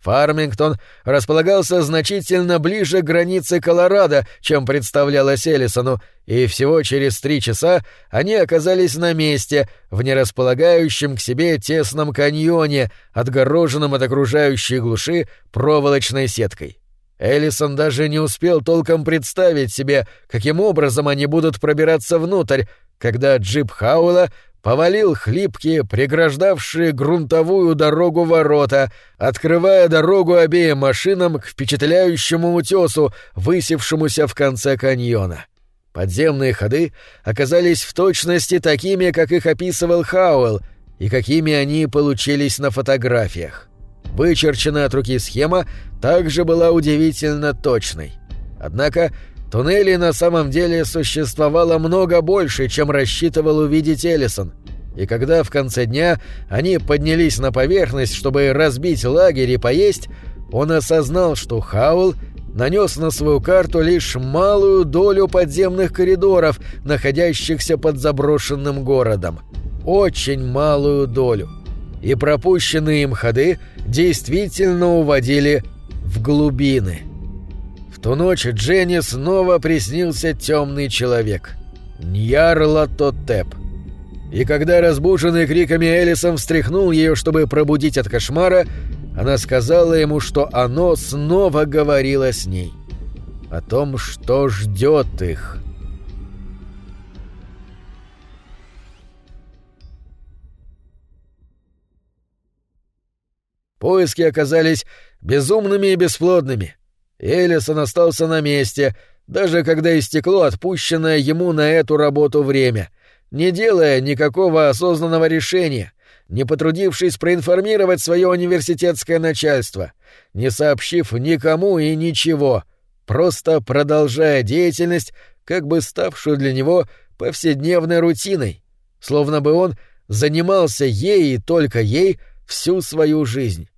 Фармингтон располагался значительно ближе к границе Колорадо, чем представлялось Эллисону, и всего через три часа они оказались на месте, в нерасполагающем к себе тесном каньоне, отгороженном от окружающей глуши проволочной сеткой. Эллисон даже не успел толком представить себе, каким образом они будут пробираться внутрь, когда джип Хаула повалил хлипкие, преграждавшие грунтовую дорогу ворота, открывая дорогу обеим машинам к впечатляющему утесу, высевшемуся в конце каньона. Подземные ходы оказались в точности такими, как их описывал Хауэлл, и какими они получились на фотографиях. Вычерченная от руки схема также была удивительно точной. Однако Туннелей на самом деле существовало много больше, чем рассчитывал увидеть Эллисон. И когда в конце дня они поднялись на поверхность, чтобы разбить лагерь и поесть, он осознал, что Хаул нанес на свою карту лишь малую долю подземных коридоров, находящихся под заброшенным городом. Очень малую долю. И пропущенные им ходы действительно уводили в глубины ту ночь Дженни снова приснился темный человек. Ньярлатотеп. И когда разбуженный криками Элисом встряхнул ее, чтобы пробудить от кошмара, она сказала ему, что оно снова говорило с ней. О том, что ждет их. Поиски оказались безумными и бесплодными. Элисон остался на месте, даже когда истекло отпущенное ему на эту работу время, не делая никакого осознанного решения, не потрудившись проинформировать свое университетское начальство, не сообщив никому и ничего, просто продолжая деятельность, как бы ставшую для него повседневной рутиной, словно бы он занимался ей и только ей всю свою жизнь.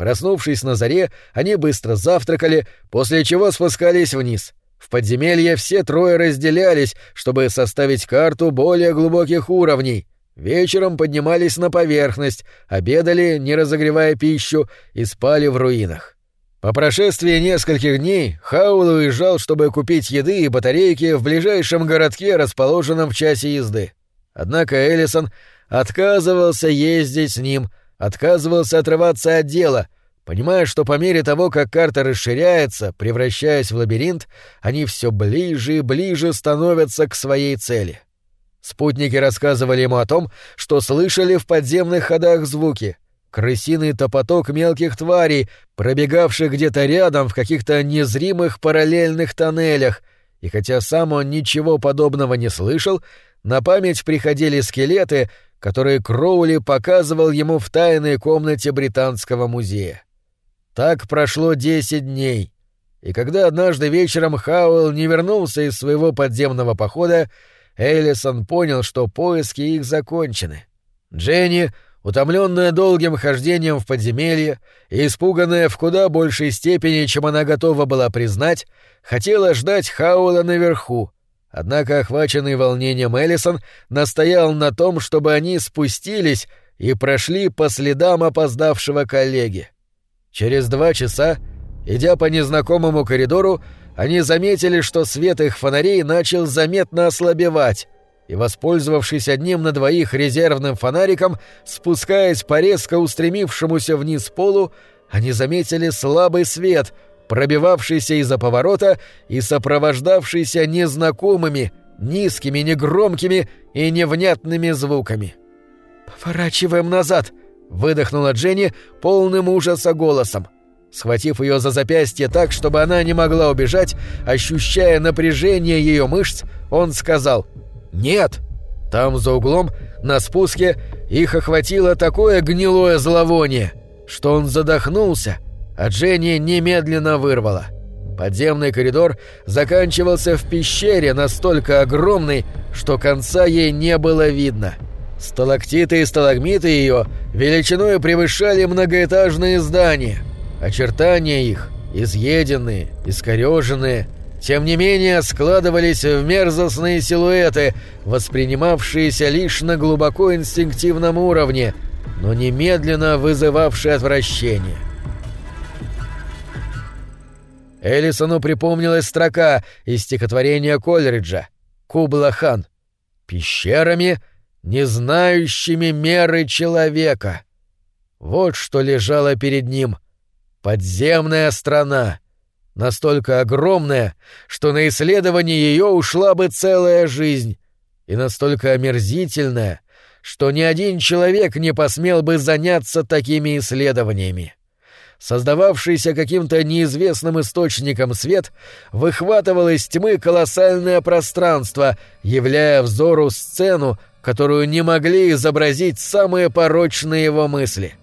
Проснувшись на заре, они быстро завтракали, после чего спускались вниз. В подземелье все трое разделялись, чтобы составить карту более глубоких уровней. Вечером поднимались на поверхность, обедали, не разогревая пищу, и спали в руинах. По прошествии нескольких дней Хаул уезжал, чтобы купить еды и батарейки в ближайшем городке, расположенном в часе езды. Однако Эллисон отказывался ездить с ним — отказывался отрываться от дела, понимая, что по мере того, как карта расширяется, превращаясь в лабиринт, они все ближе и ближе становятся к своей цели. Спутники рассказывали ему о том, что слышали в подземных ходах звуки — крысиный топоток мелких тварей, пробегавших где-то рядом в каких-то незримых параллельных тоннелях, и хотя сам он ничего подобного не слышал, на память приходили скелеты, которые Кроули показывал ему в тайной комнате Британского музея. Так прошло десять дней, и когда однажды вечером Хауэлл не вернулся из своего подземного похода, Эллисон понял, что поиски их закончены. Дженни, утомленная долгим хождением в подземелье и испуганная в куда большей степени, чем она готова была признать, хотела ждать Хауэлла наверху, Однако охваченный волнением Эллисон настоял на том, чтобы они спустились и прошли по следам опоздавшего коллеги. Через два часа, идя по незнакомому коридору, они заметили, что свет их фонарей начал заметно ослабевать, и, воспользовавшись одним на двоих резервным фонариком, спускаясь по резко устремившемуся вниз полу, они заметили слабый свет — пробивавшийся из-за поворота и сопровождавшийся незнакомыми, низкими, негромкими и невнятными звуками. «Поворачиваем назад!» — выдохнула Дженни полным ужаса голосом. Схватив ее за запястье так, чтобы она не могла убежать, ощущая напряжение ее мышц, он сказал «Нет!» Там за углом, на спуске, их охватило такое гнилое зловоние, что он задохнулся — а Дженни немедленно вырвала. Подземный коридор заканчивался в пещере настолько огромной, что конца ей не было видно. Сталактиты и сталагмиты ее величиной превышали многоэтажные здания. Очертания их, изъеденные, искореженные, тем не менее складывались в мерзостные силуэты, воспринимавшиеся лишь на глубоко инстинктивном уровне, но немедленно вызывавшие отвращение. Элисону припомнилась строка из стихотворения Колриджа «Кубла-хан» «Пещерами, не знающими меры человека». Вот что лежало перед ним. Подземная страна. Настолько огромная, что на исследование ее ушла бы целая жизнь. И настолько омерзительная, что ни один человек не посмел бы заняться такими исследованиями создававшийся каким-то неизвестным источником свет, выхватывал из тьмы колоссальное пространство, являя взору сцену, которую не могли изобразить самые порочные его мысли.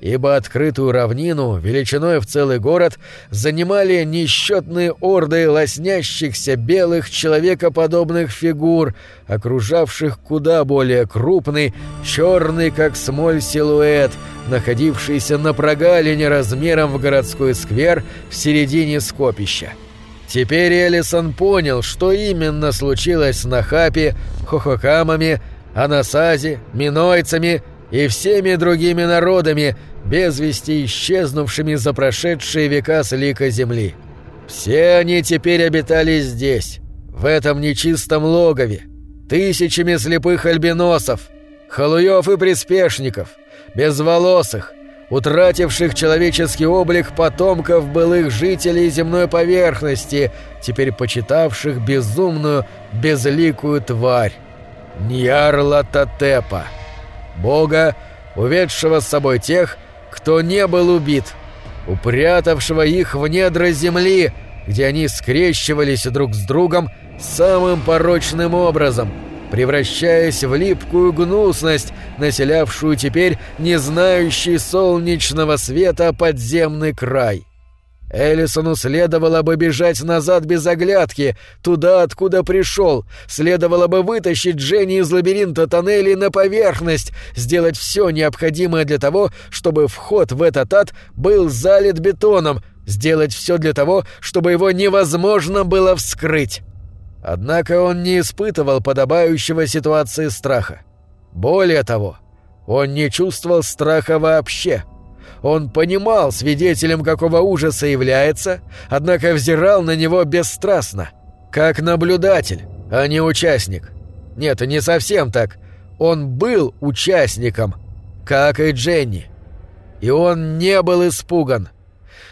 Ибо открытую равнину, величиной в целый город, занимали несчетные орды лоснящихся белых человекоподобных фигур, окружавших куда более крупный, черный как смоль силуэт — находившийся на прогалине размером в городской сквер в середине скопища. Теперь Элисон понял, что именно случилось с Нахапи, Хохокамами, Анасази, Минойцами и всеми другими народами, без вести исчезнувшими за прошедшие века с лика земли. Все они теперь обитали здесь, в этом нечистом логове, тысячами слепых альбиносов, халуев и приспешников — безволосых, утративших человеческий облик потомков былых жителей земной поверхности, теперь почитавших безумную, безликую тварь. Ньярла Татепа, бога, уведшего с собой тех, кто не был убит, упрятавшего их в недра земли, где они скрещивались друг с другом самым порочным образом — превращаясь в липкую гнусность, населявшую теперь не знающий солнечного света подземный край. Элисону следовало бы бежать назад без оглядки, туда, откуда пришел. Следовало бы вытащить Дженни из лабиринта тоннелей на поверхность, сделать все необходимое для того, чтобы вход в этот ад был залит бетоном, сделать все для того, чтобы его невозможно было вскрыть. Однако он не испытывал подобающего ситуации страха. Более того, он не чувствовал страха вообще. Он понимал, свидетелем какого ужаса является, однако взирал на него бесстрастно, как наблюдатель, а не участник. Нет, не совсем так. Он был участником, как и Дженни. И он не был испуган.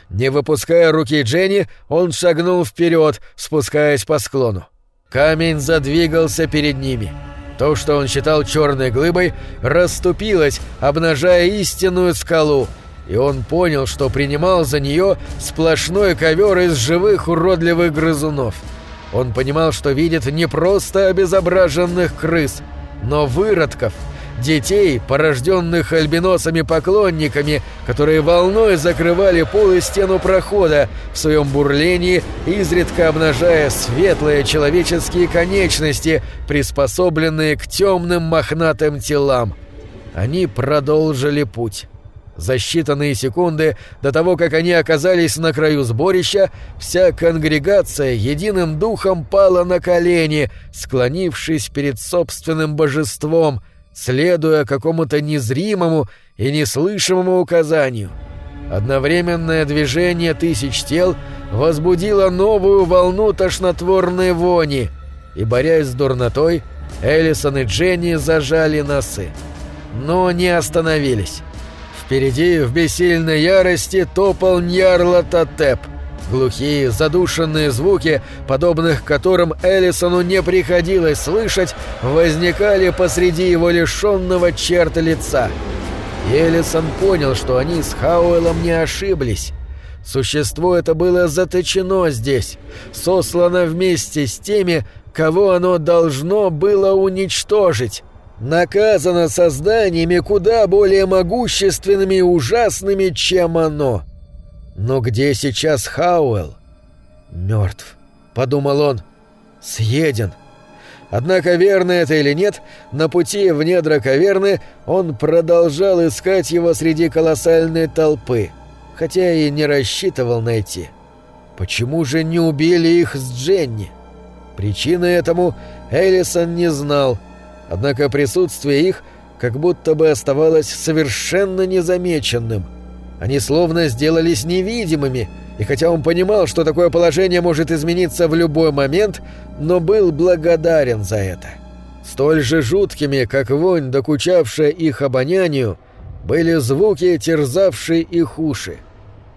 Не выпуская руки Дженни, он шагнул вперед, спускаясь по склону. Камень задвигался перед ними. То, что он считал черной глыбой, расступилось, обнажая истинную скалу, и он понял, что принимал за нее сплошной ковер из живых уродливых грызунов. Он понимал, что видит не просто обезображенных крыс, но выродков — детей, порожденных альбиносами-поклонниками, которые волной закрывали пол и стену прохода, в своем бурлении изредка обнажая светлые человеческие конечности, приспособленные к темным мохнатым телам. Они продолжили путь. За считанные секунды до того, как они оказались на краю сборища, вся конгрегация единым духом пала на колени, склонившись перед собственным божеством — следуя какому-то незримому и неслышимому указанию. Одновременное движение тысяч тел возбудило новую волну тошнотворной вони, и, борясь с дурнотой, Эллисон и Дженни зажали носы. Но не остановились. Впереди в бессильной ярости топал Ньярла Татеп — Глухие, задушенные звуки, подобных которым Эллисону не приходилось слышать, возникали посреди его лишенного черта лица. Эллисон понял, что они с Хауэлом не ошиблись. Существо это было заточено здесь, сослано вместе с теми, кого оно должно было уничтожить. Наказано созданиями куда более могущественными и ужасными, чем оно. Но где сейчас Хауэлл? Мертв, подумал он. Съеден. Однако, верно это или нет, на пути в недра каверны он продолжал искать его среди колоссальной толпы. хотя и не рассчитывал найти. Почему же не убили их с Дженни? Причины этому Эллисон не знал, однако присутствие их как будто бы оставалось совершенно незамеченным. Они словно сделались невидимыми, и хотя он понимал, что такое положение может измениться в любой момент, но был благодарен за это. Столь же жуткими, как вонь, докучавшая их обонянию, были звуки, терзавшие их уши.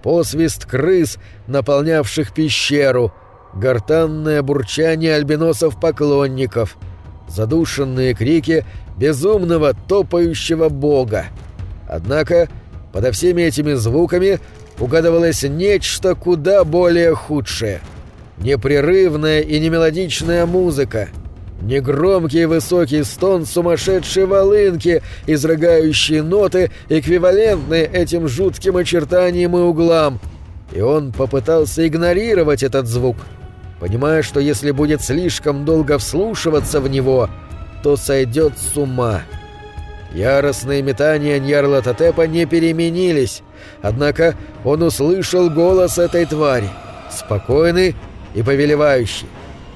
Посвист крыс, наполнявших пещеру, гортанное бурчание альбиносов-поклонников, задушенные крики безумного топающего бога. Однако, подо всеми этими звуками угадывалось нечто куда более худшее. Непрерывная и немелодичная музыка — Негромкий высокий стон сумасшедшей волынки, изрыгающие ноты, эквивалентные этим жутким очертаниям и углам. И он попытался игнорировать этот звук, понимая, что если будет слишком долго вслушиваться в него, то сойдет с ума. Яростные метания Ньярла Татепа не переменились, однако он услышал голос этой твари, спокойный и повелевающий.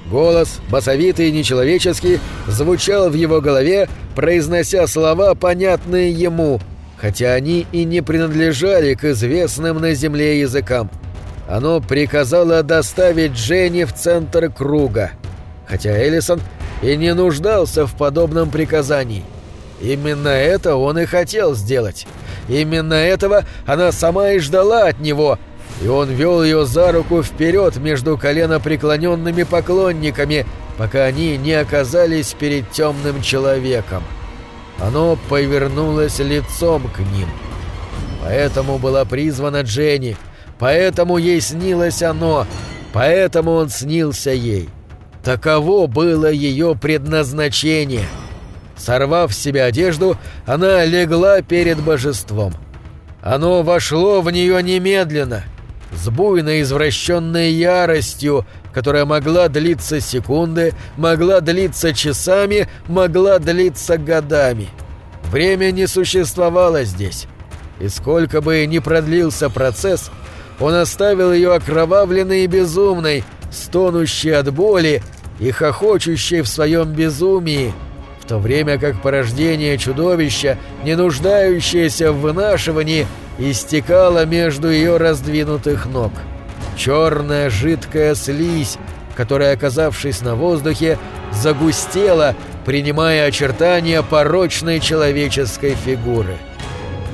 Голос, басовитый и нечеловеческий, звучал в его голове, произнося слова, понятные ему, хотя они и не принадлежали к известным на Земле языкам. Оно приказало доставить Дженни в центр круга, хотя Эллисон и не нуждался в подобном приказании. Именно это он и хотел сделать. Именно этого она сама и ждала от него – и он вел ее за руку вперед между коленопреклоненными поклонниками, пока они не оказались перед темным человеком. Оно повернулось лицом к ним. Поэтому была призвана Дженни, поэтому ей снилось оно, поэтому он снился ей. Таково было ее предназначение. Сорвав с себя одежду, она легла перед божеством. Оно вошло в нее немедленно — с буйной извращенной яростью, которая могла длиться секунды, могла длиться часами, могла длиться годами. Время не существовало здесь. И сколько бы ни продлился процесс, он оставил ее окровавленной и безумной, стонущей от боли и хохочущей в своем безумии, в то время как порождение чудовища, не нуждающееся в вынашивании, истекала между ее раздвинутых ног. Черная жидкая слизь, которая, оказавшись на воздухе, загустела, принимая очертания порочной человеческой фигуры.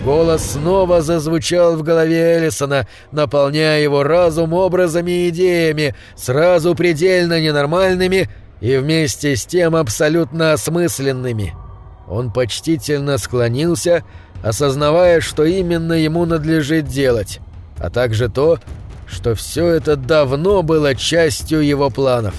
Голос снова зазвучал в голове Эллисона, наполняя его разум образами и идеями, сразу предельно ненормальными и вместе с тем абсолютно осмысленными. Он почтительно склонился осознавая, что именно ему надлежит делать, а также то, что все это давно было частью его планов.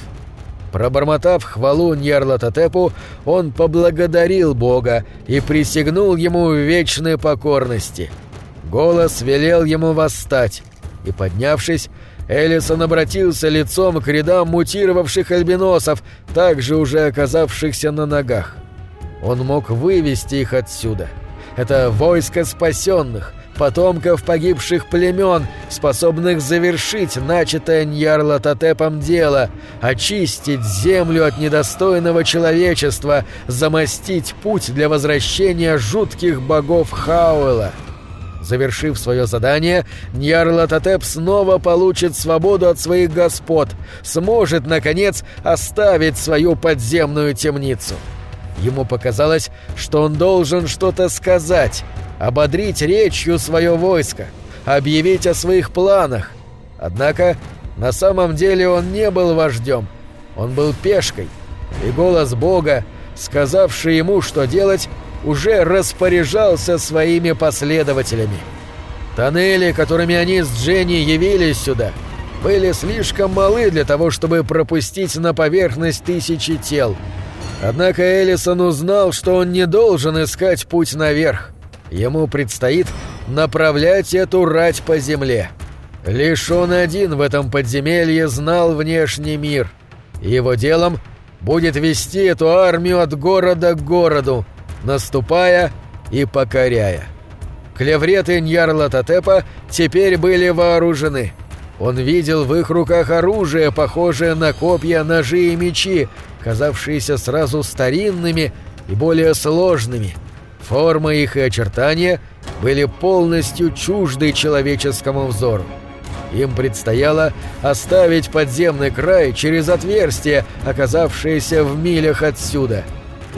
Пробормотав хвалу Ньярлатотепу, он поблагодарил Бога и присягнул ему вечной покорности. Голос велел ему восстать, и, поднявшись, Эллисон обратился лицом к рядам мутировавших альбиносов, также уже оказавшихся на ногах. Он мог вывести их отсюда — это войско спасенных, потомков погибших племен, способных завершить начатое Ньярлатотепом дело, очистить землю от недостойного человечества, замостить путь для возвращения жутких богов Хауэла. Завершив свое задание, Ньярлатотеп снова получит свободу от своих господ, сможет, наконец, оставить свою подземную темницу. Ему показалось, что он должен что-то сказать, ободрить речью свое войско, объявить о своих планах. Однако на самом деле он не был вождем, он был пешкой, и голос Бога, сказавший ему, что делать, уже распоряжался своими последователями. Тоннели, которыми они с Дженни явились сюда, были слишком малы для того, чтобы пропустить на поверхность тысячи тел — Однако Эллисон узнал, что он не должен искать путь наверх. Ему предстоит направлять эту рать по земле. Лишь он один в этом подземелье знал внешний мир. Его делом будет вести эту армию от города к городу, наступая и покоряя. клевреты Ньярлатотепа теперь были вооружены. Он видел в их руках оружие, похожее на копья, ножи и мечи, казавшиеся сразу старинными и более сложными. Форма их и очертания были полностью чужды человеческому взору. Им предстояло оставить подземный край через отверстие, оказавшееся в милях отсюда.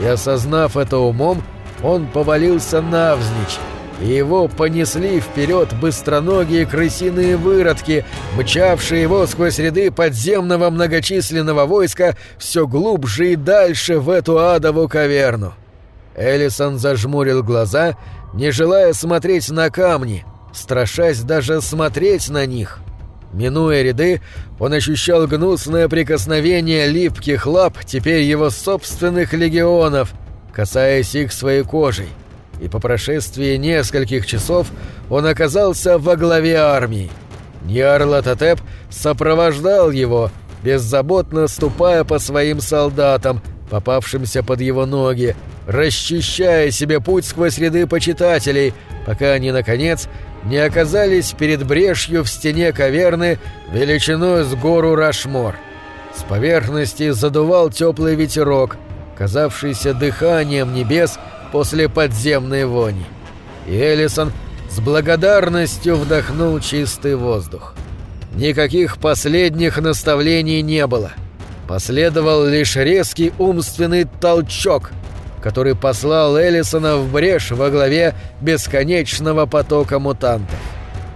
И осознав это умом, он повалился навзничь, и его понесли вперед быстроногие крысиные выродки, мчавшие его сквозь ряды подземного многочисленного войска все глубже и дальше в эту адову каверну. Эллисон зажмурил глаза, не желая смотреть на камни, страшась даже смотреть на них. Минуя ряды, он ощущал гнусное прикосновение липких лап теперь его собственных легионов, касаясь их своей кожей. И по прошествии нескольких часов он оказался во главе армии. Ньярлатотеп сопровождал его, беззаботно ступая по своим солдатам, попавшимся под его ноги, расчищая себе путь сквозь ряды почитателей, пока они, наконец, не оказались перед брешью в стене каверны величиной с гору Рашмор. С поверхности задувал теплый ветерок, казавшийся дыханием небес после подземной вони. И Эллисон с благодарностью вдохнул чистый воздух. Никаких последних наставлений не было. Последовал лишь резкий умственный толчок — который послал Эллисона в брешь во главе бесконечного потока мутантов.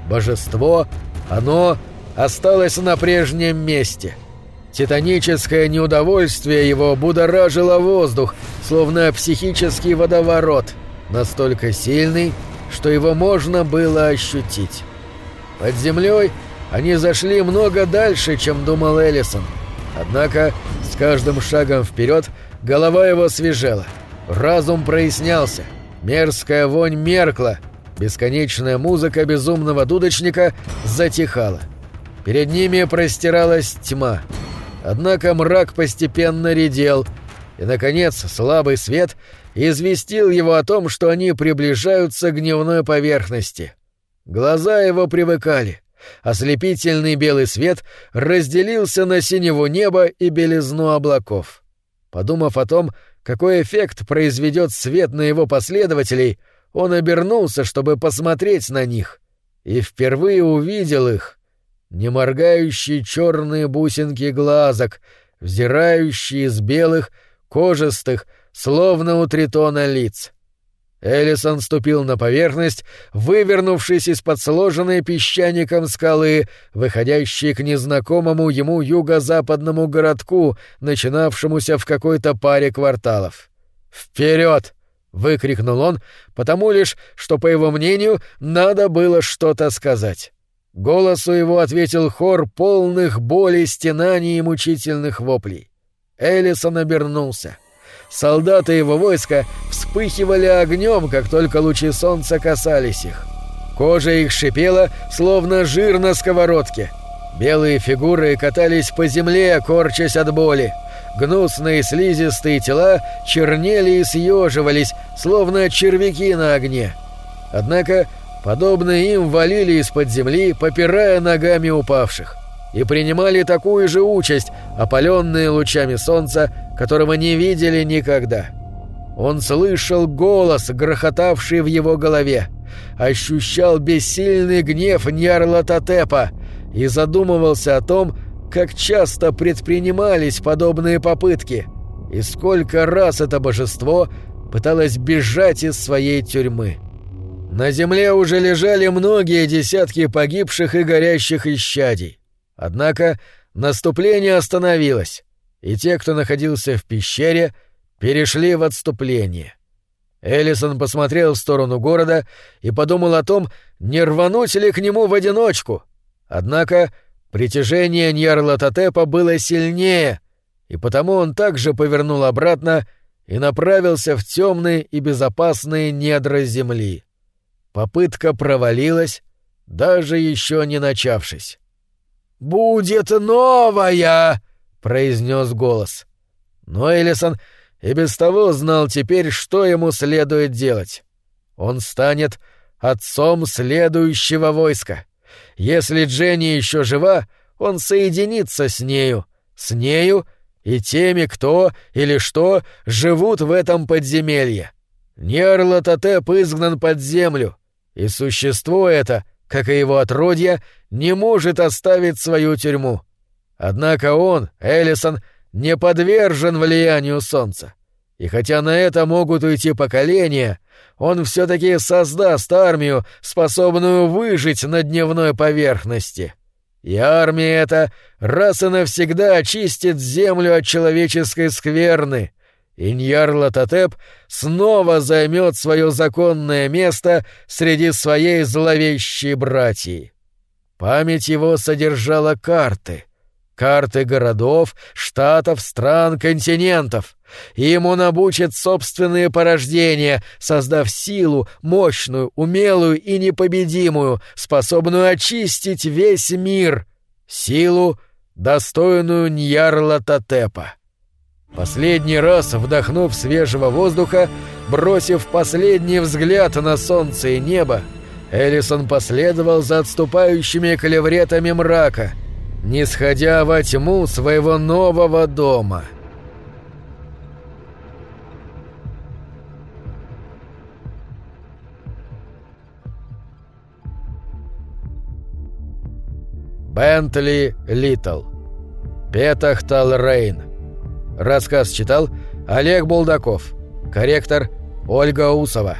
Божество, оно осталось на прежнем месте. Титаническое неудовольствие его будоражило воздух, словно психический водоворот, настолько сильный, что его можно было ощутить. Под землей они зашли много дальше, чем думал Эллисон. Однако с каждым шагом вперед голова его свежела — Разум прояснялся. Мерзкая вонь меркла. Бесконечная музыка безумного дудочника затихала. Перед ними простиралась тьма. Однако мрак постепенно редел, и, наконец, слабый свет известил его о том, что они приближаются к дневной поверхности. Глаза его привыкали. Ослепительный белый свет разделился на синего неба и белизну облаков. Подумав о том, какой эффект произведет свет на его последователей, он обернулся, чтобы посмотреть на них, и впервые увидел их. Неморгающие черные бусинки глазок, взирающие из белых, кожистых, словно у тритона лиц. Эллисон ступил на поверхность, вывернувшись из-под сложенной песчаником скалы, выходящей к незнакомому ему юго-западному городку, начинавшемуся в какой-то паре кварталов. «Вперед!» — выкрикнул он, потому лишь, что, по его мнению, надо было что-то сказать. Голосу его ответил хор полных боли, стенаний и мучительных воплей. Эллисон обернулся — Солдаты его войска вспыхивали огнем, как только лучи солнца касались их. Кожа их шипела, словно жир на сковородке. Белые фигуры катались по земле, корчась от боли. Гнусные слизистые тела чернели и съеживались, словно червяки на огне. Однако, подобно им, валили из-под земли, попирая ногами упавших и принимали такую же участь, опаленные лучами солнца, которого не видели никогда. Он слышал голос, грохотавший в его голове, ощущал бессильный гнев Ньярлатотепа и задумывался о том, как часто предпринимались подобные попытки и сколько раз это божество пыталось бежать из своей тюрьмы. На земле уже лежали многие десятки погибших и горящих исчадий. Однако наступление остановилось, и те, кто находился в пещере, перешли в отступление. Эллисон посмотрел в сторону города и подумал о том, не рвануть ли к нему в одиночку. Однако притяжение Ньярлатотепа было сильнее, и потому он также повернул обратно и направился в темные и безопасные недра земли. Попытка провалилась, даже еще не начавшись. «Будет новая!» — произнес голос. Но Элисон и без того знал теперь, что ему следует делать. Он станет отцом следующего войска. Если Дженни еще жива, он соединится с нею, с нею и теми, кто или что живут в этом подземелье. Нерлатотеп изгнан под землю, и существо это, как и его отродье, не может оставить свою тюрьму. Однако он, Эллисон, не подвержен влиянию солнца. И хотя на это могут уйти поколения, он все-таки создаст армию, способную выжить на дневной поверхности. И армия эта раз и навсегда очистит землю от человеческой скверны. И Ньярлатотеп снова займет свое законное место среди своей зловещей братьи. Память его содержала карты — карты городов, штатов, стран, континентов. Им он обучит собственные порождения, создав силу, мощную, умелую и непобедимую, способную очистить весь мир. Силу, достойную Ньярла Татепа. Последний раз, вдохнув свежего воздуха, бросив последний взгляд на солнце и небо, Эллисон последовал за отступающими клевретами мрака — не сходя во тьму своего нового дома. Бентли Литл. Петахтал Рейн. Рассказ читал Олег Булдаков. Корректор Ольга Усова.